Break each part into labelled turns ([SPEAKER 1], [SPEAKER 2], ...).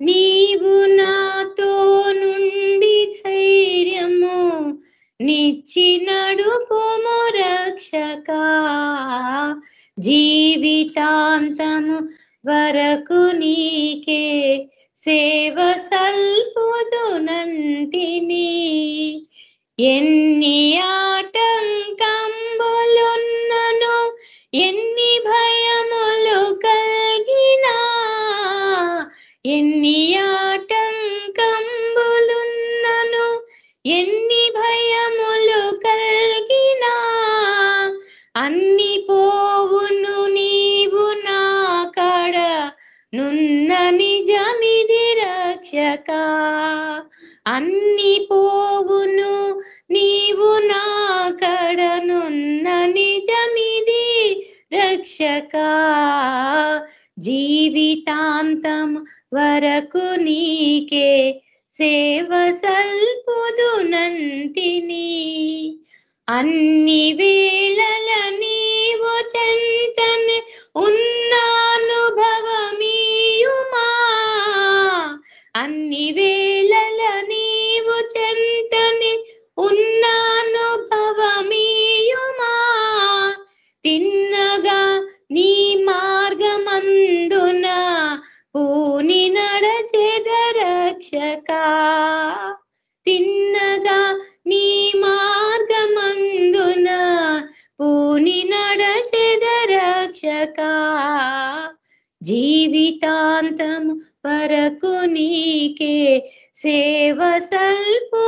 [SPEAKER 1] నీవు నాతో నుండి ధైర్యము నిచ్చి నడుపుము రక్షక. జీవితాంతము వరకు నీకే సేవ సల్పుదునంటిని. ఎన్ నీకే సేవ సల్పుదునంటిని అన్ని వేళల నీవు చెంతన్ ఉన్నానుభవమీయుమా. అన్ని వేళ రక్షక తిన్నగా నీ మార్గమందున పూని నడచెద రక్షక జీవితాంతం వరకు నీకే సేవ సల్పుమునంటిని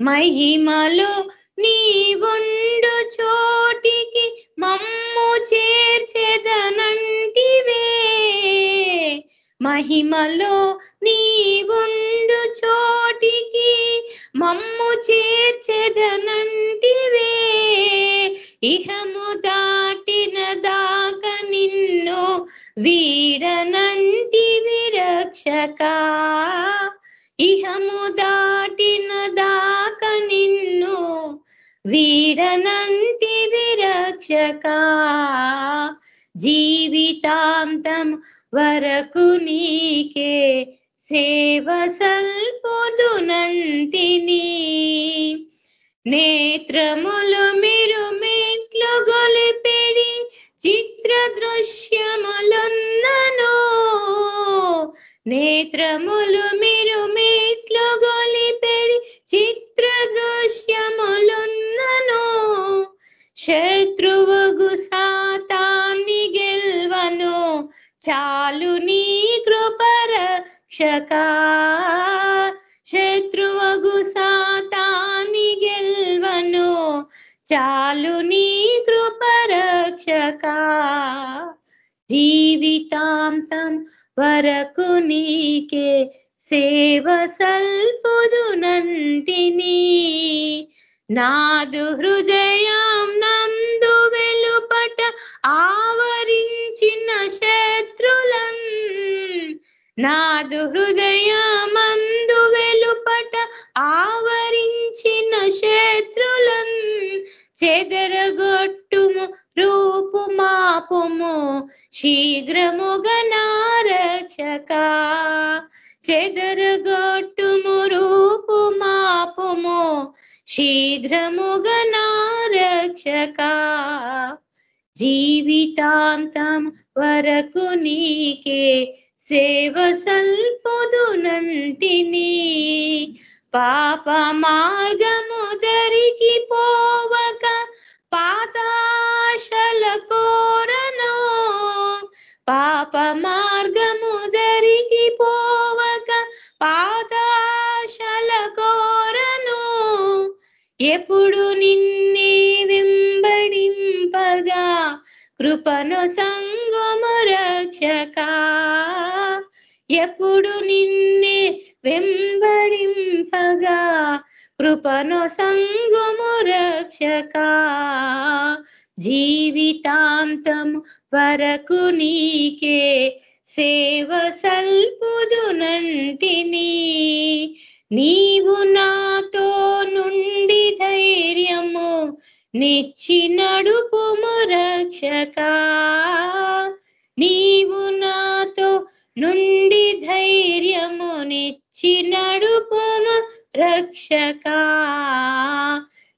[SPEAKER 1] మహిమలో నీవుండు చోటికి మమ్ము చేర్చెదనంటివే. మహిమలో నీవుండు చోటికి మమ్ము చేర్చెదనంటివే. ఇహము దాటిన దాక నిన్ను వీడనంటి విరక్షక. ఇహము దాటిన దాక నిన్ను వీడనంటి విరక్షక. జీవితాంతం వరకు నీకే సేవ సల్పుదునంటిని నేత్రములు మీరు మెట్లు గొలిపెడి చిత్ర దృశ్యములున్నను. నేత్రములు మీరు మెట్లు గొలిపెడి చిత్ర దృశ్యములున్నను. శత్రువు చాలు నీ కృపరక్షక శత్రువగు సాతాని గెల్వను. చాలు నీ కృపరక్షక జీవితాంతం వరకు నీకే సేవ సల్పుదునంటిని. నాదు హృదయం నా ఆవరించిన శత్రులన్ నాదు హృదయమందు వెలుపట ఆవరించిన శత్రులం చెదరగొట్టుము రూపు మాపుము శీఘ్రముగా నారక్షక చెదరగొట్టుము రూపు మాపుము శీఘ్రముగా నారక్షక జీవితాంతం వరకు నీకే సేవ సల్పుదునంటిని పాప మార్గము దరికి పోవక పాతాశల కోరను. పాప మార్గము దరికి పోవక పాతాశల కోరను. ఎప్పుడు నిన్ను కృపను సంగము రక్షక. ఎప్పుడు నిన్నే వెంబడింపగా కృపను సంగము రక్షక. జీవితాంతం వరకు నీకే సేవ సల్పుదునంటిని. నీవు నాతో నుండి ధైర్యము నిచ్చి నడుపుము రక్షక నీవు నాతో నుండి ధైర్యము నిచ్చి నడుపుము రక్షక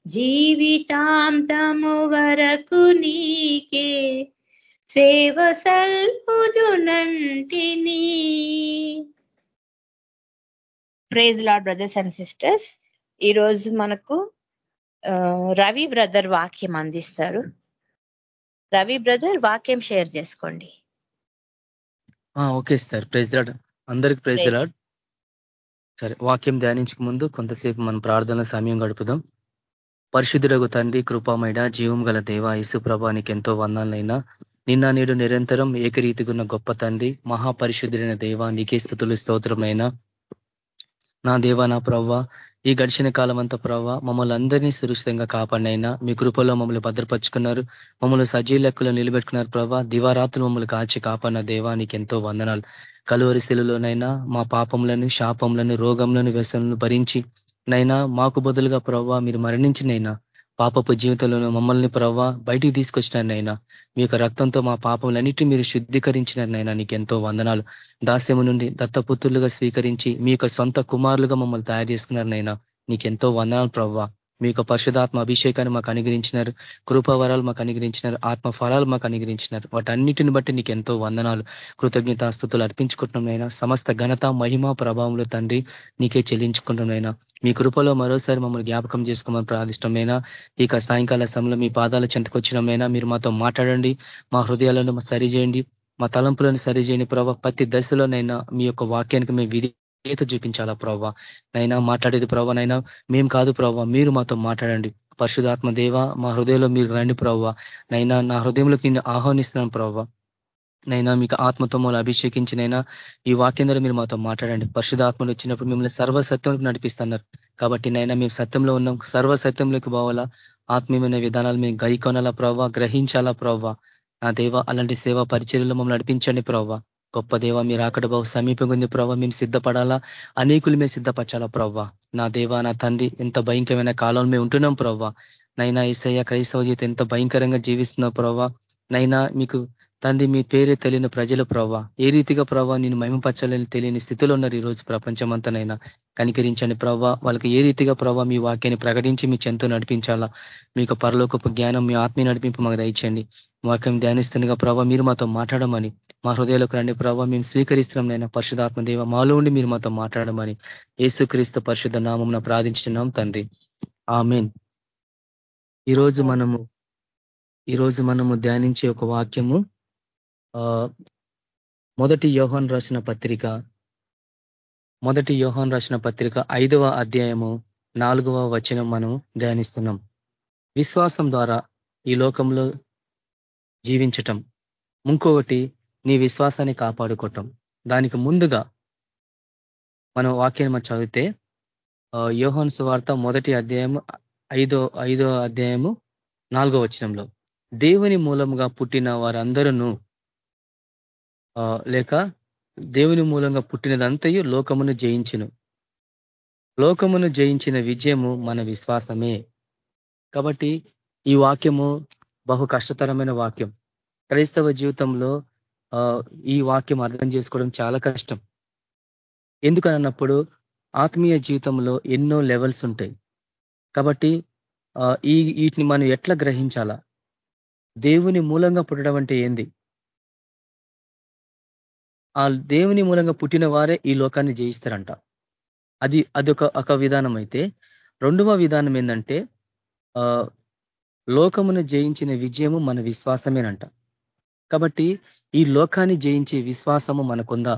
[SPEAKER 1] జీవితాంతము వరకు నీకే సేవ సల్పుదునంటిని. Praise Lord brothers and sisters ఈరోజు మనకు రవి బ్రదర్ వాక్యం అందిస్తారు. రవి బ్రదర్ వాక్యం షేర్ చేసుకోండి.
[SPEAKER 2] Okay sir. ప్రైజ్ లాడ్ అందరికి ప్రైజ్ లాడ్ సరే వాక్యం ధ్యానించక ముందు కొంతసేపు మనం ప్రార్థన సమయం గడుపుదాం. పరిశుద్ధురగు తండ్రి కృపామైడ జీవం గల దేవ యేసు ప్రభానికి ఎంతో వందాలైనా నిన్న నేడు నిరంతరం ఏకరీతిగున్న గొప్ప తండ్రి మహాపరిశుద్ధుడైన దేవ నీకే స్థుతులు స్తోత్రమైనా నా దేవ నా ప్రవ్వ ఈ గడిచిన కాలం అంతా ప్రవ్వ మమ్మల్ని అందరినీ సురక్షితంగా కాపాడినైనా. మీ కృపలో మమ్మల్ని భద్రపరుచుకున్నారు. మమ్మల్ని సజీ లెక్కలో నిలబెట్టుకున్నారు ప్రవ్వ. దివారాత్రులు మమ్మల్ని కాచి కాపాడిన దేవానికి ఎంతో వందనాలు. కలువరి శిలులోనైనా మా పాపములను శాపములను రోగములను వ్యసనలను భరించి నైనా మాకు బదులుగా ప్రవ్వ మీరు మరణించినైనా పాపపు జీవితంలో మమ్మల్ని ప్రవ్వ బయటికి తీసుకొచ్చినారనైనా మీ యొక్క రక్తంతో మా పాపములన్నిటి మీరు శుద్ధీకరించినారనైనా నీకు ఎంతో వందనాలు. దాస్యము నుండి దత్తపుత్రులుగా స్వీకరించి మీ సొంత కుమారులుగా మమ్మల్ని తయారు చేసుకున్నారనైనా నీకెంతో వందనాలు ప్రవ్వ. మీ యొక్క పరిశుధాత్మ అభిషేకాన్ని మాకు అనుగ్రహించినారు కృపావరాలు మాకు అనుగ్రహించినారు ఆత్మ ఫలాలు మాకు అనుగ్రహించినారు. వాటన్నిటిని బట్టి నీకు ఎంతో వందనాలు కృతజ్ఞతాస్థుతులు అర్పించుకుంటున్నాయినా సమస్త ఘనత మహిమ ప్రభావంలో తండ్రి నీకే చెల్లించుకుంటున్నాయినా మీ కృపలో మరోసారి మమ్మల్ని జ్ఞాపకం చేసుకోమని ప్రార్థిష్టమైనా ఇక సాయంకాల సమయంలో మీ పాదాల చెంతకొచ్చినమైనా మీరు మాతో మాట్లాడండి మా హృదయాలను సరిచేయండి మా తలంపులను సరిచేయండి ప్రభావ ప్రతి దశలోనైనా మీ యొక్క వాక్యానికి మేము విధి చేత చూపించాలా ప్రవ్వ? నైనా మాట్లాడేది ప్రవ్వ నైనా? మేము కాదు ప్రవ్వ మీరు మాతో మాట్లాడండి. పరిశుధాత్మ దేవ మా హృదయంలో మీరు రండి ప్రవ్వ. నైనా నా హృదయంలోకి నిన్ను ఆహ్వానిస్తున్నాను ప్రవ్వ. నైనా మీకు ఆత్మతో మమ్మల్ని అభిషేకించినైనా ఈ వాక్యం ద్వారా మీరు మాతో మాట్లాడండి. పరిశుధాత్మలు వచ్చినప్పుడు మిమ్మల్ని సర్వసత్యంలోకి నడిపిస్తున్నారు. కాబట్టి నైనా మేము సత్యంలో ఉన్నాం. సర్వసత్యంలోకి పోవాలా? ఆత్మీయమైన విధానాలు మేము గైకొనాలా ప్రవ్వ? గ్రహించాలా ప్రవ్వ? నా దేవ అలాంటి సేవా పరిచర్యలు మమ్మల్ని నడిపించండి ప్రవ్వ. గొప్ప దేవ మీరు అక్కడ బహు సమీపంగా ఉంది ప్రభావ మేము సిద్ధపడాలా? అనేకులు మేము సిద్ధపరచాలా ప్రవ్వ నా దేవ నా తండ్రి ఎంత భయంకరమైన కాలంలో మేము ఉంటున్నాం ప్రవ్వ నైనా ఈసయ్య క్రైస్తవ జీవితం ఎంత భయంకరంగా జీవిస్తున్నావు ప్రవ్వ నైనా మీకు తండ్రి మీ పేరే తెలియని ప్రజల ప్రవ్వ. ఏ రీతిగా ప్రవ్వ నేను మహిమపరచాలని తెలియని స్థితిలో ఉన్నారు ఈ రోజు ప్రపంచమంతనైనా. కనికరించండి ప్రవ్వ వాళ్ళకి ఏ రీతిగా ప్రవ్వ మీ వాక్యాన్ని ప్రకటించి మీ చెంతో నడిపించాలా. మీకు పరలోకపు జ్ఞానం మీ ఆత్మీయ నడిపింపు మాకు దయచేయండి. వాక్యం ధ్యానిస్తుండగా ప్రభావ మీరు మాతో మాట్లాడమని. మా హృదయాలకు రండి ప్రభావ మేము స్వీకరిస్తున్నాం నైనా. పరిశుధాత్మ దేవ మాలో ఉండి మీరు మాతో మాట్లాడమని. ఏసుక్రీస్తు పరిశుద్ధ నామం ప్రార్థించున్నాం తండ్రి. ఆమెన్. ఈరోజు మనము ఈరోజు మనము ధ్యానించే ఒక వాక్యము మొదటి యోహన్ రాసిన పత్రిక మొదటి యోహన్ రాసిన పత్రిక ఐదవ అధ్యాయము నాలుగవ వచనం మనం ధ్యానిస్తున్నాం. విశ్వాసం ద్వారా ఈ లోకంలో జీవించటం ఇంకొకటి నీ విశ్వాసాన్ని కాపాడుకోవటం. దానికి ముందుగా మనం వాక్యాన్ని మనం చదివితే యోహన్ సువార్త మొదటి అధ్యాయము ఐదో ఐదో అధ్యాయము నాలుగో వచనంలో దేవుని మూలముగా పుట్టిన వారందరూ లేక దేవుని మూలంగా పుట్టినదంతయు లోకమును జయించును. లోకమును జయించిన విజయము మన విశ్వాసమే. కాబట్టి ఈ వాక్యము బహు కష్టతరమైన వాక్యం. క్రైస్తవ జీవితంలో ఈ వాక్యం అర్థం చేసుకోవడం చాలా కష్టం. ఎందుకనన్నప్పుడు ఆత్మీయ జీవితంలో ఎన్నో లెవెల్స్ ఉంటాయి. కాబట్టి ఈ వీటిని మనం ఎట్లా గ్రహించాలా? దేవుని మూలంగా పుట్టడం అంటే ఏంది? ఆ దేవుని మూలంగా పుట్టిన వారే ఈ లోకాన్ని జయిస్తారంట. అది అదొక ఒక విధానం అయితే రెండవ విధానం ఏంటంటే లోకమును జయించిన విజయము మన విశ్వాసమేనంట. కాబట్టి ఈ లోకాన్ని జయించే విశ్వాసము మనకుందా?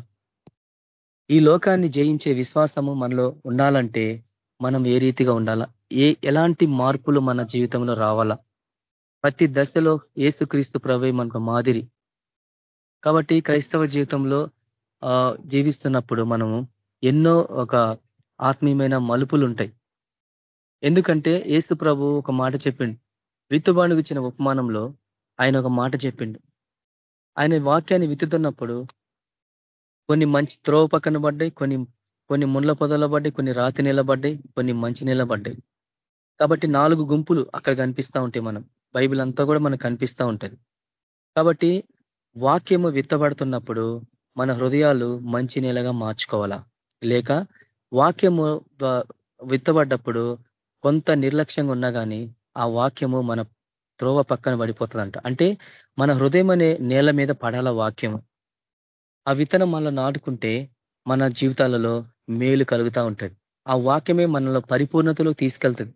[SPEAKER 2] ఈ లోకాన్ని జయించే విశ్వాసము మనలో ఉండాలంటే మనం ఏ రీతిగా ఉండాలా? ఏ ఎలాంటి మార్పులు మన జీవితంలో రావాలా? ప్రతి దశలో ఏసుక్రీస్తు ప్రభే మనకు మాదిరి. కాబట్టి క్రైస్తవ జీవితంలో జీవిస్తున్నప్పుడు మనము ఎన్నో ఒక ఆత్మీయమైన మలుపులు ఉంటాయి ఎందుకంటే ఏసు ప్రభు ఒక మాట చెప్పిండు. విత్తుబాణుకు ఇచ్చిన ఉపమానంలో ఆయన ఒక మాట చెప్పిండు. ఆయన వాక్యాన్ని విత్తుతున్నప్పుడు కొన్ని మంచి త్రోవ పక్కన పడ్డాయి కొన్ని కొన్ని ముండ్ల పొదల పడ్డాయి కొన్ని రాతి నిలబడ్డాయి కొన్ని మంచి నిలబడ్డాయి కాబట్టి నాలుగు గుంపులు అక్కడ కనిపిస్తూ ఉంటాయి మనం. బైబిల్ అంతా కూడా మనకు కనిపిస్తూ ఉంటుంది. కాబట్టి వాక్యము విత్తబడుతున్నప్పుడు మన హృదయాలు మంచి నేలగా మార్చుకోవాలా? లేక వాక్యము విత్తబడ్డప్పుడు కొంత నిర్లక్ష్యంగా ఉన్నా కానీ ఆ వాక్యము మన త్రోవ పక్కన పడిపోతుందంట. అంటే మన హృదయం అనే నేల మీద పడాల వాక్యం ఆ విత్తనం మనలో నాటుకుంటే మన జీవితాలలో మేలు కలుగుతూ ఉంటుంది. ఆ వాక్యమే మనలో పరిపూర్ణతలో తీసుకెళ్తుంది.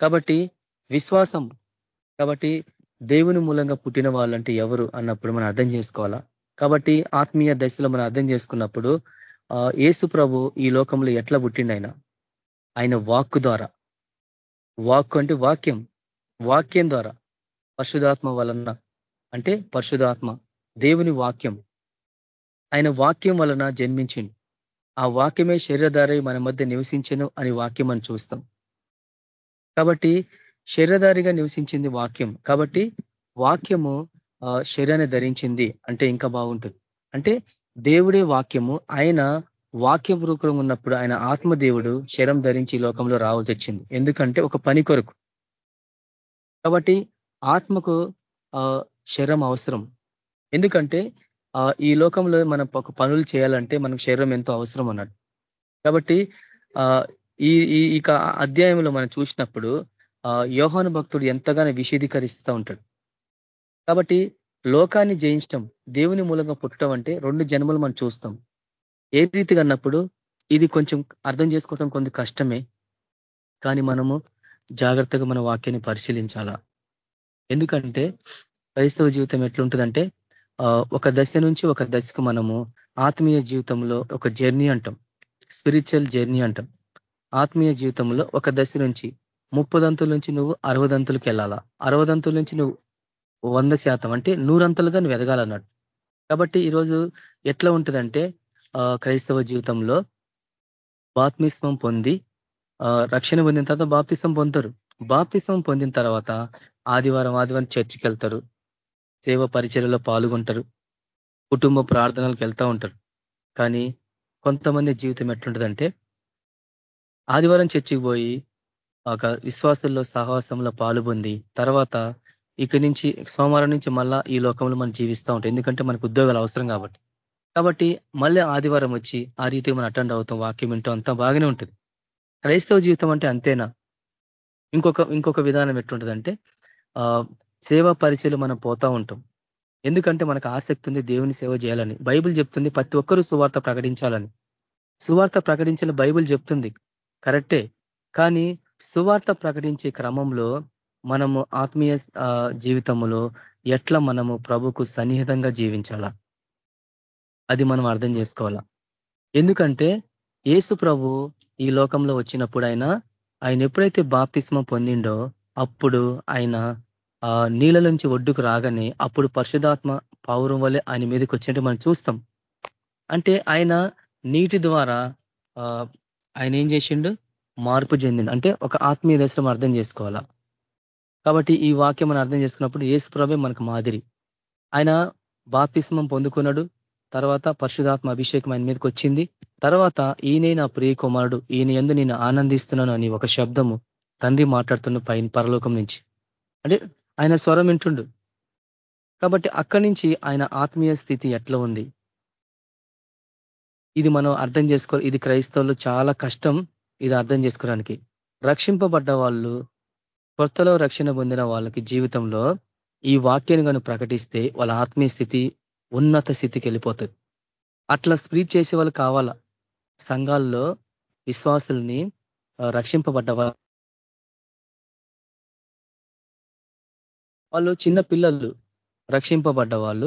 [SPEAKER 2] కాబట్టి విశ్వాసం కాబట్టి దేవుని మూలంగా పుట్టిన వాళ్ళంటే ఎవరు అన్నప్పుడు మనం అర్థం చేసుకోవాలా? కాబట్టి ఆత్మీయ దశలో మనం అర్థం చేసుకున్నప్పుడు ఏసు ప్రభు ఈ లోకంలో ఎట్లా పుట్టిండు ఆయన? ఆయన వాక్కు ద్వారా. వాక్కు అంటే వాక్యం. వాక్యం ద్వారా. పరిశుధాత్మ వలన. అంటే పరిశుధాత్మ దేవుని వాక్యం. ఆయన వాక్యం వలన జన్మించిండు. ఆ వాక్యమే శరీరధారై మన మధ్య నివసించను అని వాక్యం అని చూస్తాం. కాబట్టి శరీరధారిగా నివసించింది వాక్యం. కాబట్టి వాక్యము శరీరాన్ని ధరించింది అంటే ఇంకా బాగుంటుంది. అంటే దేవుడే వాక్యము. ఆయన వాక్యం రూపంలో ఉన్నప్పుడు ఆయన ఆత్మదేవుడు శరం ధరించి లోకంలో రావాల్సి వచ్చింది. ఎందుకంటే ఒక పని కొరకు. కాబట్టి ఆత్మకు శరం అవసరం. ఎందుకంటే ఈ లోకంలో మనం ఒక పనులు చేయాలంటే మనకు శరీరం ఎంతో అవసరం అన్నాడు. కాబట్టి ఈ ఈ అధ్యాయంలో మనం చూసినప్పుడు యోహాను భక్తుడు ఎంతగానో విషేదీకరిస్తూ ఉంటాడు. కాబట్టి లోకాన్ని జయించడం దేవుని మూలంగా పుట్టడం అంటే రెండు జన్మలు మనం చూస్తాం. ఏ రీతిగా అన్నప్పుడు ఇది కొంచెం అర్థం చేసుకోవటం కొంత కష్టమే కానీ మనము జాగ్రత్తగా మన వాక్యాన్ని పరిశీలించాలా? ఎందుకంటే క్రైస్తవ జీవితం ఎట్లుంటుందంటే ఒక దశ నుంచి ఒక దశకు మనము ఆత్మీయ జీవితంలో ఒక జర్నీ అంటాం. స్పిరిచువల్ జర్నీ అంటాం. ఆత్మీయ జీవితంలో ఒక దశ నుంచి ముప్పదంతుల నుంచి నువ్వు అరవదంతులకు వెళ్ళాలా? అరవదంతుల నుంచి నువ్వు వంద శాతం అంటే నూరంతలుగా నువ్వు ఎదగాలన్నట్టు. కాబట్టి ఈరోజు ఎట్లా ఉంటుందంటే క్రైస్తవ జీవితంలో బాప్తిస్మం పొంది రక్షణ పొందిన తర్వాత బాప్తిసం పొందుతారు. బాప్తిసం పొందిన తర్వాత ఆదివారం ఆదివారం చర్చికి వెళ్తారు. సేవ పరిచర్యలో పాల్గొంటారు. కుటుంబ ప్రార్థనలకు వెళ్తూ ఉంటారు. కానీ కొంతమంది జీవితం ఎట్లుంటుందంటే ఆదివారం చర్చికి పోయి ఒక విశ్వాసంలో సహవాసంలో పాల్పొంది తర్వాత ఇక్కడి నుంచి సోమవారం నుంచి మళ్ళా ఈ లోకంలో మనం జీవిస్తూ ఉంటాం. ఎందుకంటే మనకు ఉద్యోగాలు అవసరం కాబట్టి. కాబట్టి మళ్ళీ ఆదివారం వచ్చి ఆ రీతిగా మనం అటెండ్ అవుతాం వాక్యం వింటాం అంతా బాగానే ఉంటుంది. క్రైస్తవ జీవితం అంటే అంతేనా? ఇంకొక ఇంకొక విధానం ఎట్లుంటుందంటే సేవా పరిచయలు మనం పోతా ఉంటాం. ఎందుకంటే మనకు ఆసక్తి ఉంది దేవుని సేవ చేయాలని. బైబిల్ చెప్తుంది ప్రతి ఒక్కరూ సువార్త ప్రకటించాలని. సువార్త ప్రకటించాలని బైబిల్ చెప్తుంది. కరెక్టే. కానీ సువార్త ప్రకటించే క్రమంలో మనము ఆత్మీయ జీవితంలో ఎట్లా మనము ప్రభుకు సన్నిహితంగా జీవించాలా? అది మనం అర్థం చేసుకోవాలా? ఎందుకంటే ఏసు ప్రభు ఈ లోకంలో వచ్చినప్పుడు ఆయన ఆయన ఎప్పుడైతే బాప్తిస్మ పొందిండో అప్పుడు ఆయన నీళ్ళ నుంచి ఒడ్డుకు రాగానే అప్పుడు పరిశుధాత్మ పౌరం వల్లే ఆయన మీదకి వచ్చినట్టు మనం చూస్తాం. అంటే ఆయన నీటి ద్వారా ఆయన ఏం చేసిండు? మార్పు చెందిండు అంటే ఒక ఆత్మీయ దశలో అర్థం చేసుకోవాలా? కాబట్టి ఈ వాక్యం మనం అర్థం చేసుకున్నప్పుడు ఏసు ప్రభే మనకు మాదిరి. ఆయన బాపిస్మం పొందుకున్నాడు. తర్వాత పరిశుధాత్మ అభిషేకం ఆయన మీదకి వచ్చింది. తర్వాత ఈయనే నా ప్రియ కుమారుడు ఈయన ఎందు నేను ఆనందిస్తున్నాను అని ఒక శబ్దము తండ్రి మాట్లాడుతున్న పైన పరలోకం నుంచి. అంటే ఆయన స్వరం వింటుండు. కాబట్టి అక్కడి నుంచి ఆయన ఆత్మీయ స్థితి ఎట్లా ఉంది? ఇది మనం అర్థం చేసుకో ఇది క్రైస్తవులు చాలా కష్టం. ఇది అర్థం చేసుకోవడానికి. రక్షింపబడ్డ వాళ్ళు కొత్తలో రక్షణ పొందిన వాళ్ళకి జీవితంలో ఈ వాక్యాన్ని కను ప్రకటిస్తే వాళ్ళ ఆత్మీయ స్థితి ఉన్నత స్థితికి వెళ్ళిపోతుంది. అట్లా స్ప్రీచ్ చేసే వాళ్ళు కావాలా? సంఘాల్లో విశ్వాసుల్ని రక్షింపబడ్డ వాళ్ళు చిన్న పిల్లలు రక్షింపబడ్డ వాళ్ళు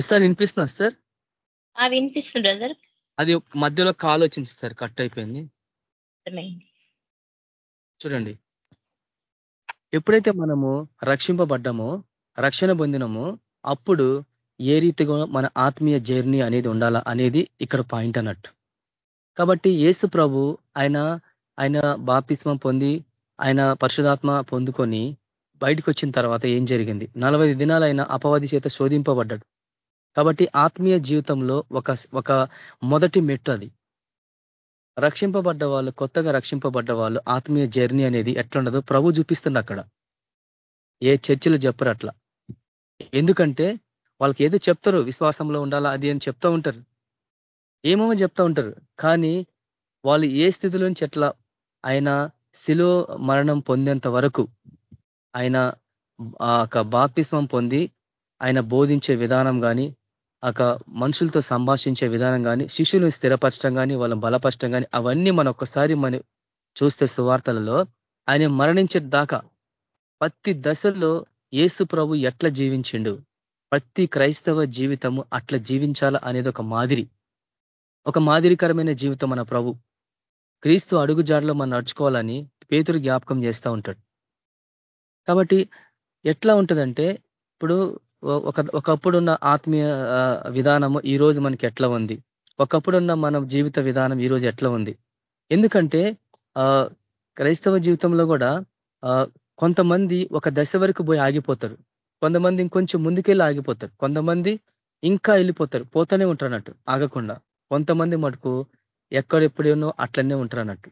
[SPEAKER 2] సార్ వినిపిస్తున్నా సార్
[SPEAKER 1] వినిపిస్తుంది బ్రదర్
[SPEAKER 2] అది మధ్యలో కాల్ వచ్చింది సార్ కట్ అయిపోయింది. చూడండి. ఎప్పుడైతే మనము రక్షింపబడ్డామో రక్షణ పొందినమో అప్పుడు ఏ రీతిగా మన ఆత్మీయ జర్నీ అనేది ఉండాలా అనేది ఇక్కడ పాయింట్ అన్నట్టు. కాబట్టి ఏసు ప్రభు ఆయన ఆయన బాపిస్మం పొంది ఆయన పరిశుధాత్మ పొందుకొని బయటకు వచ్చిన తర్వాత ఏం జరిగింది? నలభై దినాలు ఆయన అపవాది చేత శోధింపబడ్డాడు. కాబట్టి ఆత్మీయ జీవితంలో ఒక ఒక మొదటి మెట్టు అది. రక్షింపబడ్డ వాళ్ళు కొత్తగా రక్షింపబడ్డ వాళ్ళు ఆత్మీయ జర్నీ అనేది ఎట్లుండదో? ప్రభు చూపిస్తుంది అక్కడ. ఏ చర్చలు చెప్పరు అట్లా. ఎందుకంటే వాళ్ళకి ఏదో చెప్తారు? విశ్వాసంలో ఉండాలా? అది అని చెప్తూ ఉంటారు. ఏమేమో చెప్తూ ఉంటారు. కానీ వాళ్ళు ఏ స్థితిలో నుంచి ఎట్లా ఆయన శిలో మరణం పొందేంత వరకు ఆయన ఆ బాప్తిస్మం పొంది ఆయన బోధించే విధానం కానీ ఒక మనుషులతో సంభాషించే విధానం కానీ శిష్యులను స్థిరపరచడం కానీ వాళ్ళని బలపరచడం కానీ అవన్నీ మన ఒక్కసారి మనం చూస్తే సువార్తలలో ఆయన మరణించే దాకా ప్రతి దశల్లో ఏసు ప్రభు ఎట్లా జీవించిండు? ప్రతి క్రైస్తవ జీవితము అట్లా జీవించాలా అనేది ఒక మాదిరి. ఒక మాదిరికరమైన జీవితం మన ప్రభు. క్రీస్తు అడుగుజాడలో మనం నడుచుకోవాలని పేతురు జ్ఞాపకం చేస్తూ ఉంటాడు. కాబట్టి ఎట్లా ఉంటుందంటే ఇప్పుడు ఒక ఒకప్పుడున్న ఆత్మీయ విధానము ఈ రోజు మనకి ఎట్లా ఉంది? ఒకప్పుడున్న మన జీవిత విధానం ఈ రోజు ఎట్లా ఉంది? ఎందుకంటే క్రైస్తవ జీవితంలో కూడా కొంతమంది ఒక దశ వరకు పోయి ఆగిపోతారు. కొంతమంది ఇంకొంచెం ముందుకెళ్ళి ఆగిపోతారు. కొంతమంది ఇంకా వెళ్ళిపోతారు. పోతూనే ఉంటారు అన్నట్టు ఆగకుండా. కొంతమంది మటుకు ఎక్కడెప్పుడేనో అట్లనే ఉంటారు అన్నట్టు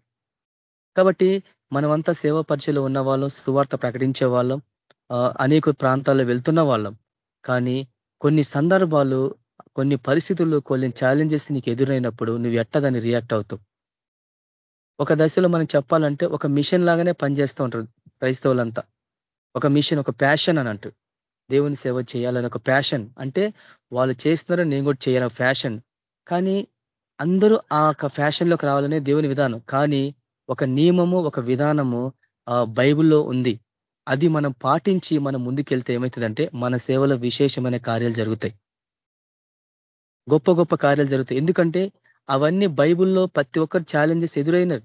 [SPEAKER 2] కాబట్టి మనమంతా సేవా పరిచయలో ఉన్న వాళ్ళం సువార్త ప్రకటించే వాళ్ళం అనేక ప్రాంతాల్లో వెళ్తున్న వాళ్ళం. కానీ కొన్ని సందర్భాలు కొన్ని పరిస్థితులు కొన్ని ఛాలెంజెస్ నీకు ఎదురైనప్పుడు నువ్వు ఎట్టదని రియాక్ట్ అవుతావు? ఒక దశలో మనం చెప్పాలంటే ఒక మిషన్ లాగానే పనిచేస్తూ ఉంటారు క్రైస్తవులంతా. ఒక మిషన్ ఒక ప్యాషన్ అని అంటూ దేవుని సేవ చేయాలని ఒక ప్యాషన్ అంటే వాళ్ళు చేస్తున్నారు నేను కూడా చేయాలి ఫ్యాషన్ కానీ అందరూ ఆ ఫ్యాషన్లోకి రావాలనే దేవుని విధానం. కానీ ఒక నియమము ఒక విధానము బైబుల్లో ఉంది. అది మనం పాటించి మనం ముందుకెళ్తే ఏమవుతుందంటే మన సేవలో విశేషమైన కార్యాలు జరుగుతాయి. గొప్ప గొప్ప కార్యాలు జరుగుతాయి. ఎందుకంటే అవన్నీ బైబుల్లో ప్రతి ఒక్కరు ఛాలెంజెస్ ఎదురైనవి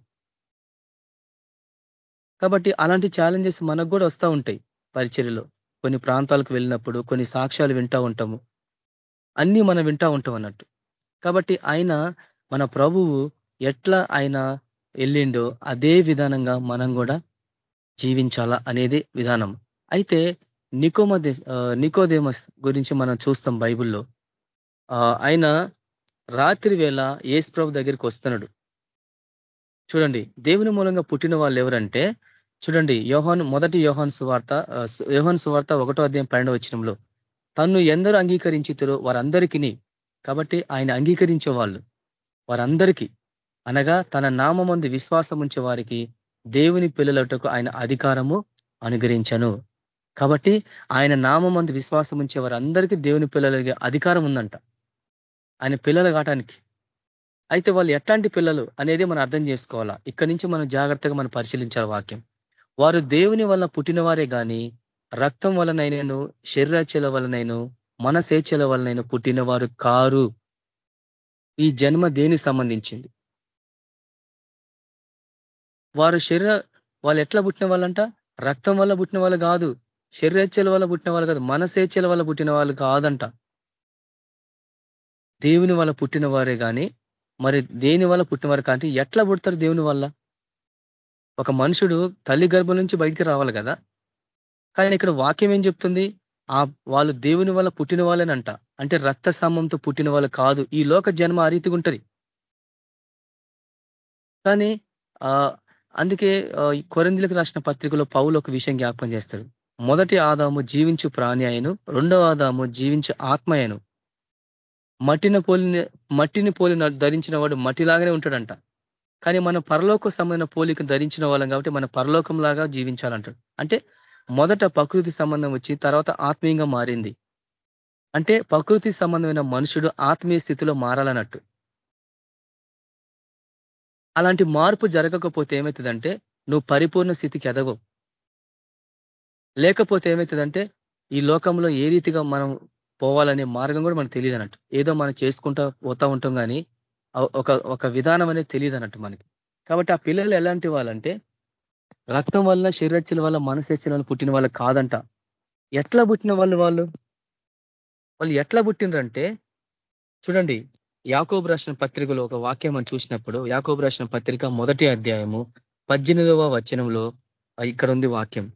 [SPEAKER 2] కాబట్టి అలాంటి ఛాలెంజెస్ మనకు కూడా వస్తూ ఉంటాయి పరిచర్యలో. కొన్ని ప్రాంతాలకు వెళ్ళినప్పుడు కొన్ని సాక్ష్యాలు వింటూ ఉంటాము. అన్నీ మనం వింటూ ఉంటాం అన్నట్టు. కాబట్టి ఆయన మన ప్రభువు ఎట్లా ఆయన వెళ్ళిండో అదే విధానంగా మనం కూడా జీవించాలా అనేది విధానం. అయితే నికోమ నికోదేమస్ గురించి మనం చూస్తాం బైబుల్లో. ఆయన రాత్రి వేళ ఏసు ప్రభు దగ్గరికి వస్తున్నాడు. చూడండి దేవుని మూలంగా పుట్టిన వాళ్ళు ఎవరంటే చూడండి యోహాన్ మొదటి యోహాన్ సువార్త యోహాన్ సువార్త ఒకటో అధ్యాయం పన్నెండవ వచ్చినంలో తను ఎందరూ అంగీకరించుతారో వారందరికీ కాబట్టి ఆయన అంగీకరించే వాళ్ళు వారందరికీ అనగా తన నామందు విశ్వాసం ఉంచే వారికి దేవుని పిల్లలటకు ఆయన అధికారము అనుగ్రహించను. కాబట్టి ఆయన నామందు విశ్వాసం ఉంచే వారందరికీ దేవుని పిల్లలకి అధికారం ఉందంట. ఆయన పిల్లలు కావటానికి. అయితే వాళ్ళు ఎట్లాంటి పిల్లలు అనేది మనం అర్థం చేసుకోవాలా. ఇక్కడి నుంచి మనం జాగ్రత్తగా మనం పరిశీలించాలి వాక్యం. వారు దేవుని వల్ల పుట్టినవారే కానీ రక్తం వలనైనను శరీరాచల వలనైను మన స్వేచ్ఛల వలనైనా పుట్టినవారు కారు. ఈ జన్మ దేనికి సంబంధించింది? వారు శరీర వాళ్ళు ఎట్లా పుట్టిన వాళ్ళంట? రక్తం వల్ల పుట్టిన వాళ్ళు కాదు. శరీరేచ్ఛల వల్ల పుట్టిన వాళ్ళు కాదు. మన స్వేచ్ఛల వల్ల పుట్టిన వాళ్ళు కాదంట. దేవుని వల్ల పుట్టిన వారే కానీ మరి దేని వల్ల పుట్టినవారు కానీ ఎట్లా పుడతారు దేవుని వల్ల? ఒక మనుషుడు తల్లి గర్భం నుంచి బయటికి రావాలి కదా? కానీ ఇక్కడ వాక్యం ఏం చెప్తుంది? ఆ వాళ్ళు దేవుని వల్ల పుట్టిన వాళ్ళనంట. అంటే రక్త స్తంభంతో పుట్టిన వాళ్ళు కాదు. ఈ లోక జన్మ ఆ రీతిగా ఉంటుంది. కానీ అందుకే కొరందిలకు రాసిన పత్రికలో పౌలు ఒక విషయం జ్ఞాపకం చేస్తాడు. మొదటి ఆదాము జీవించు ప్రాణి అయను రెండవ ఆదాము జీవించు ఆత్మయను మట్టిని పోలిన మట్టిని పోలిన ధరించిన వాడు మట్టిలాగానే ఉంటాడంట. కానీ మన పరలోక సంబంధమైన పోలిక ధరించిన వాళ్ళం కాబట్టి మన పరలోకంలాగా జీవించాలంటాడు. అంటే మొదట ప్రకృతి సంబంధం వచ్చి తర్వాత ఆత్మీయంగా మారింది. అంటే ప్రకృతి సంబంధమైన మనుషుడు ఆత్మీయ స్థితిలో మారాలన్నట్టు. అలాంటి మార్పు జరగకపోతే ఏమవుతుందంటే నువ్వు పరిపూర్ణ స్థితికి ఎదగవు. లేకపోతే ఏమవుతుందంటే ఈ లోకంలో ఏ రీతిగా మనం పోవాలనే మార్గం కూడా మనకు తెలియదు అన్నట్టు ఏదో మనం చేసుకుంటా పోతా ఉంటాం కానీ ఒక ఒక విధానం అనేది తెలియదు అన్నట్టు మనకి. కాబట్టి ఆ పిల్లలు ఎలాంటి వాళ్ళంటే రక్తం వల్ల శరీరచ్చల వల్ల మనసేచ్చల వల్ల పుట్టిన వాళ్ళు కాదంట. ఎట్లా పుట్టిన వాళ్ళు వాళ్ళు? వాళ్ళు ఎట్లా పుట్టినరంటే చూడండి యాకోబు రాసిన పత్రికలో ఒక వాక్యం మనం చూసినప్పుడు యాకోబు రాసిన పత్రిక మొదటి అధ్యాయము పద్దెనిమిదవ వచనంలో ఇక్కడ ఉంది వాక్యం.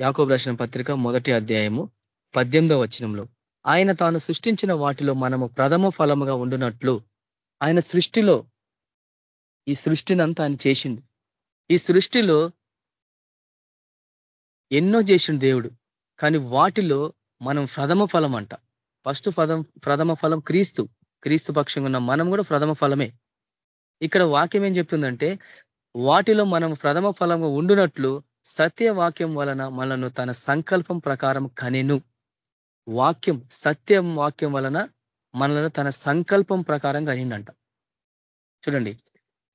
[SPEAKER 2] యాకోబు రాసిన పత్రిక మొదటి అధ్యాయము పద్దెనిమిదవ వచనంలో ఆయన తాను సృష్టించిన వాటిలో మనము ప్రథమ ఫలముగా ఉండునట్లు ఆయన సృష్టిలో ఈ సృష్టినంతా ఆయన చేసిండు. ఈ సృష్టిలో ఎన్నో చేసిండు దేవుడు కానీ వాటిలో మనం ప్రథమ ఫలం అంట ఫస్ట్ ప్రథమ ప్రథమ ఫలం క్రీస్తు. క్రీస్తు పక్షంగా ఉన్న మనం కూడా ప్రథమ ఫలమే. ఇక్కడ వాక్యం ఏం చెప్తుందంటే వాటిలో మనం ప్రథమ ఫలంగా ఉండునట్లు సత్యవాక్యం వలన మనను తన సంకల్పం ప్రకారం కనెను. వాక్యం సత్యం వాక్యం వలన మనలను తన సంకల్పం ప్రకారం కనిండంట చూడండి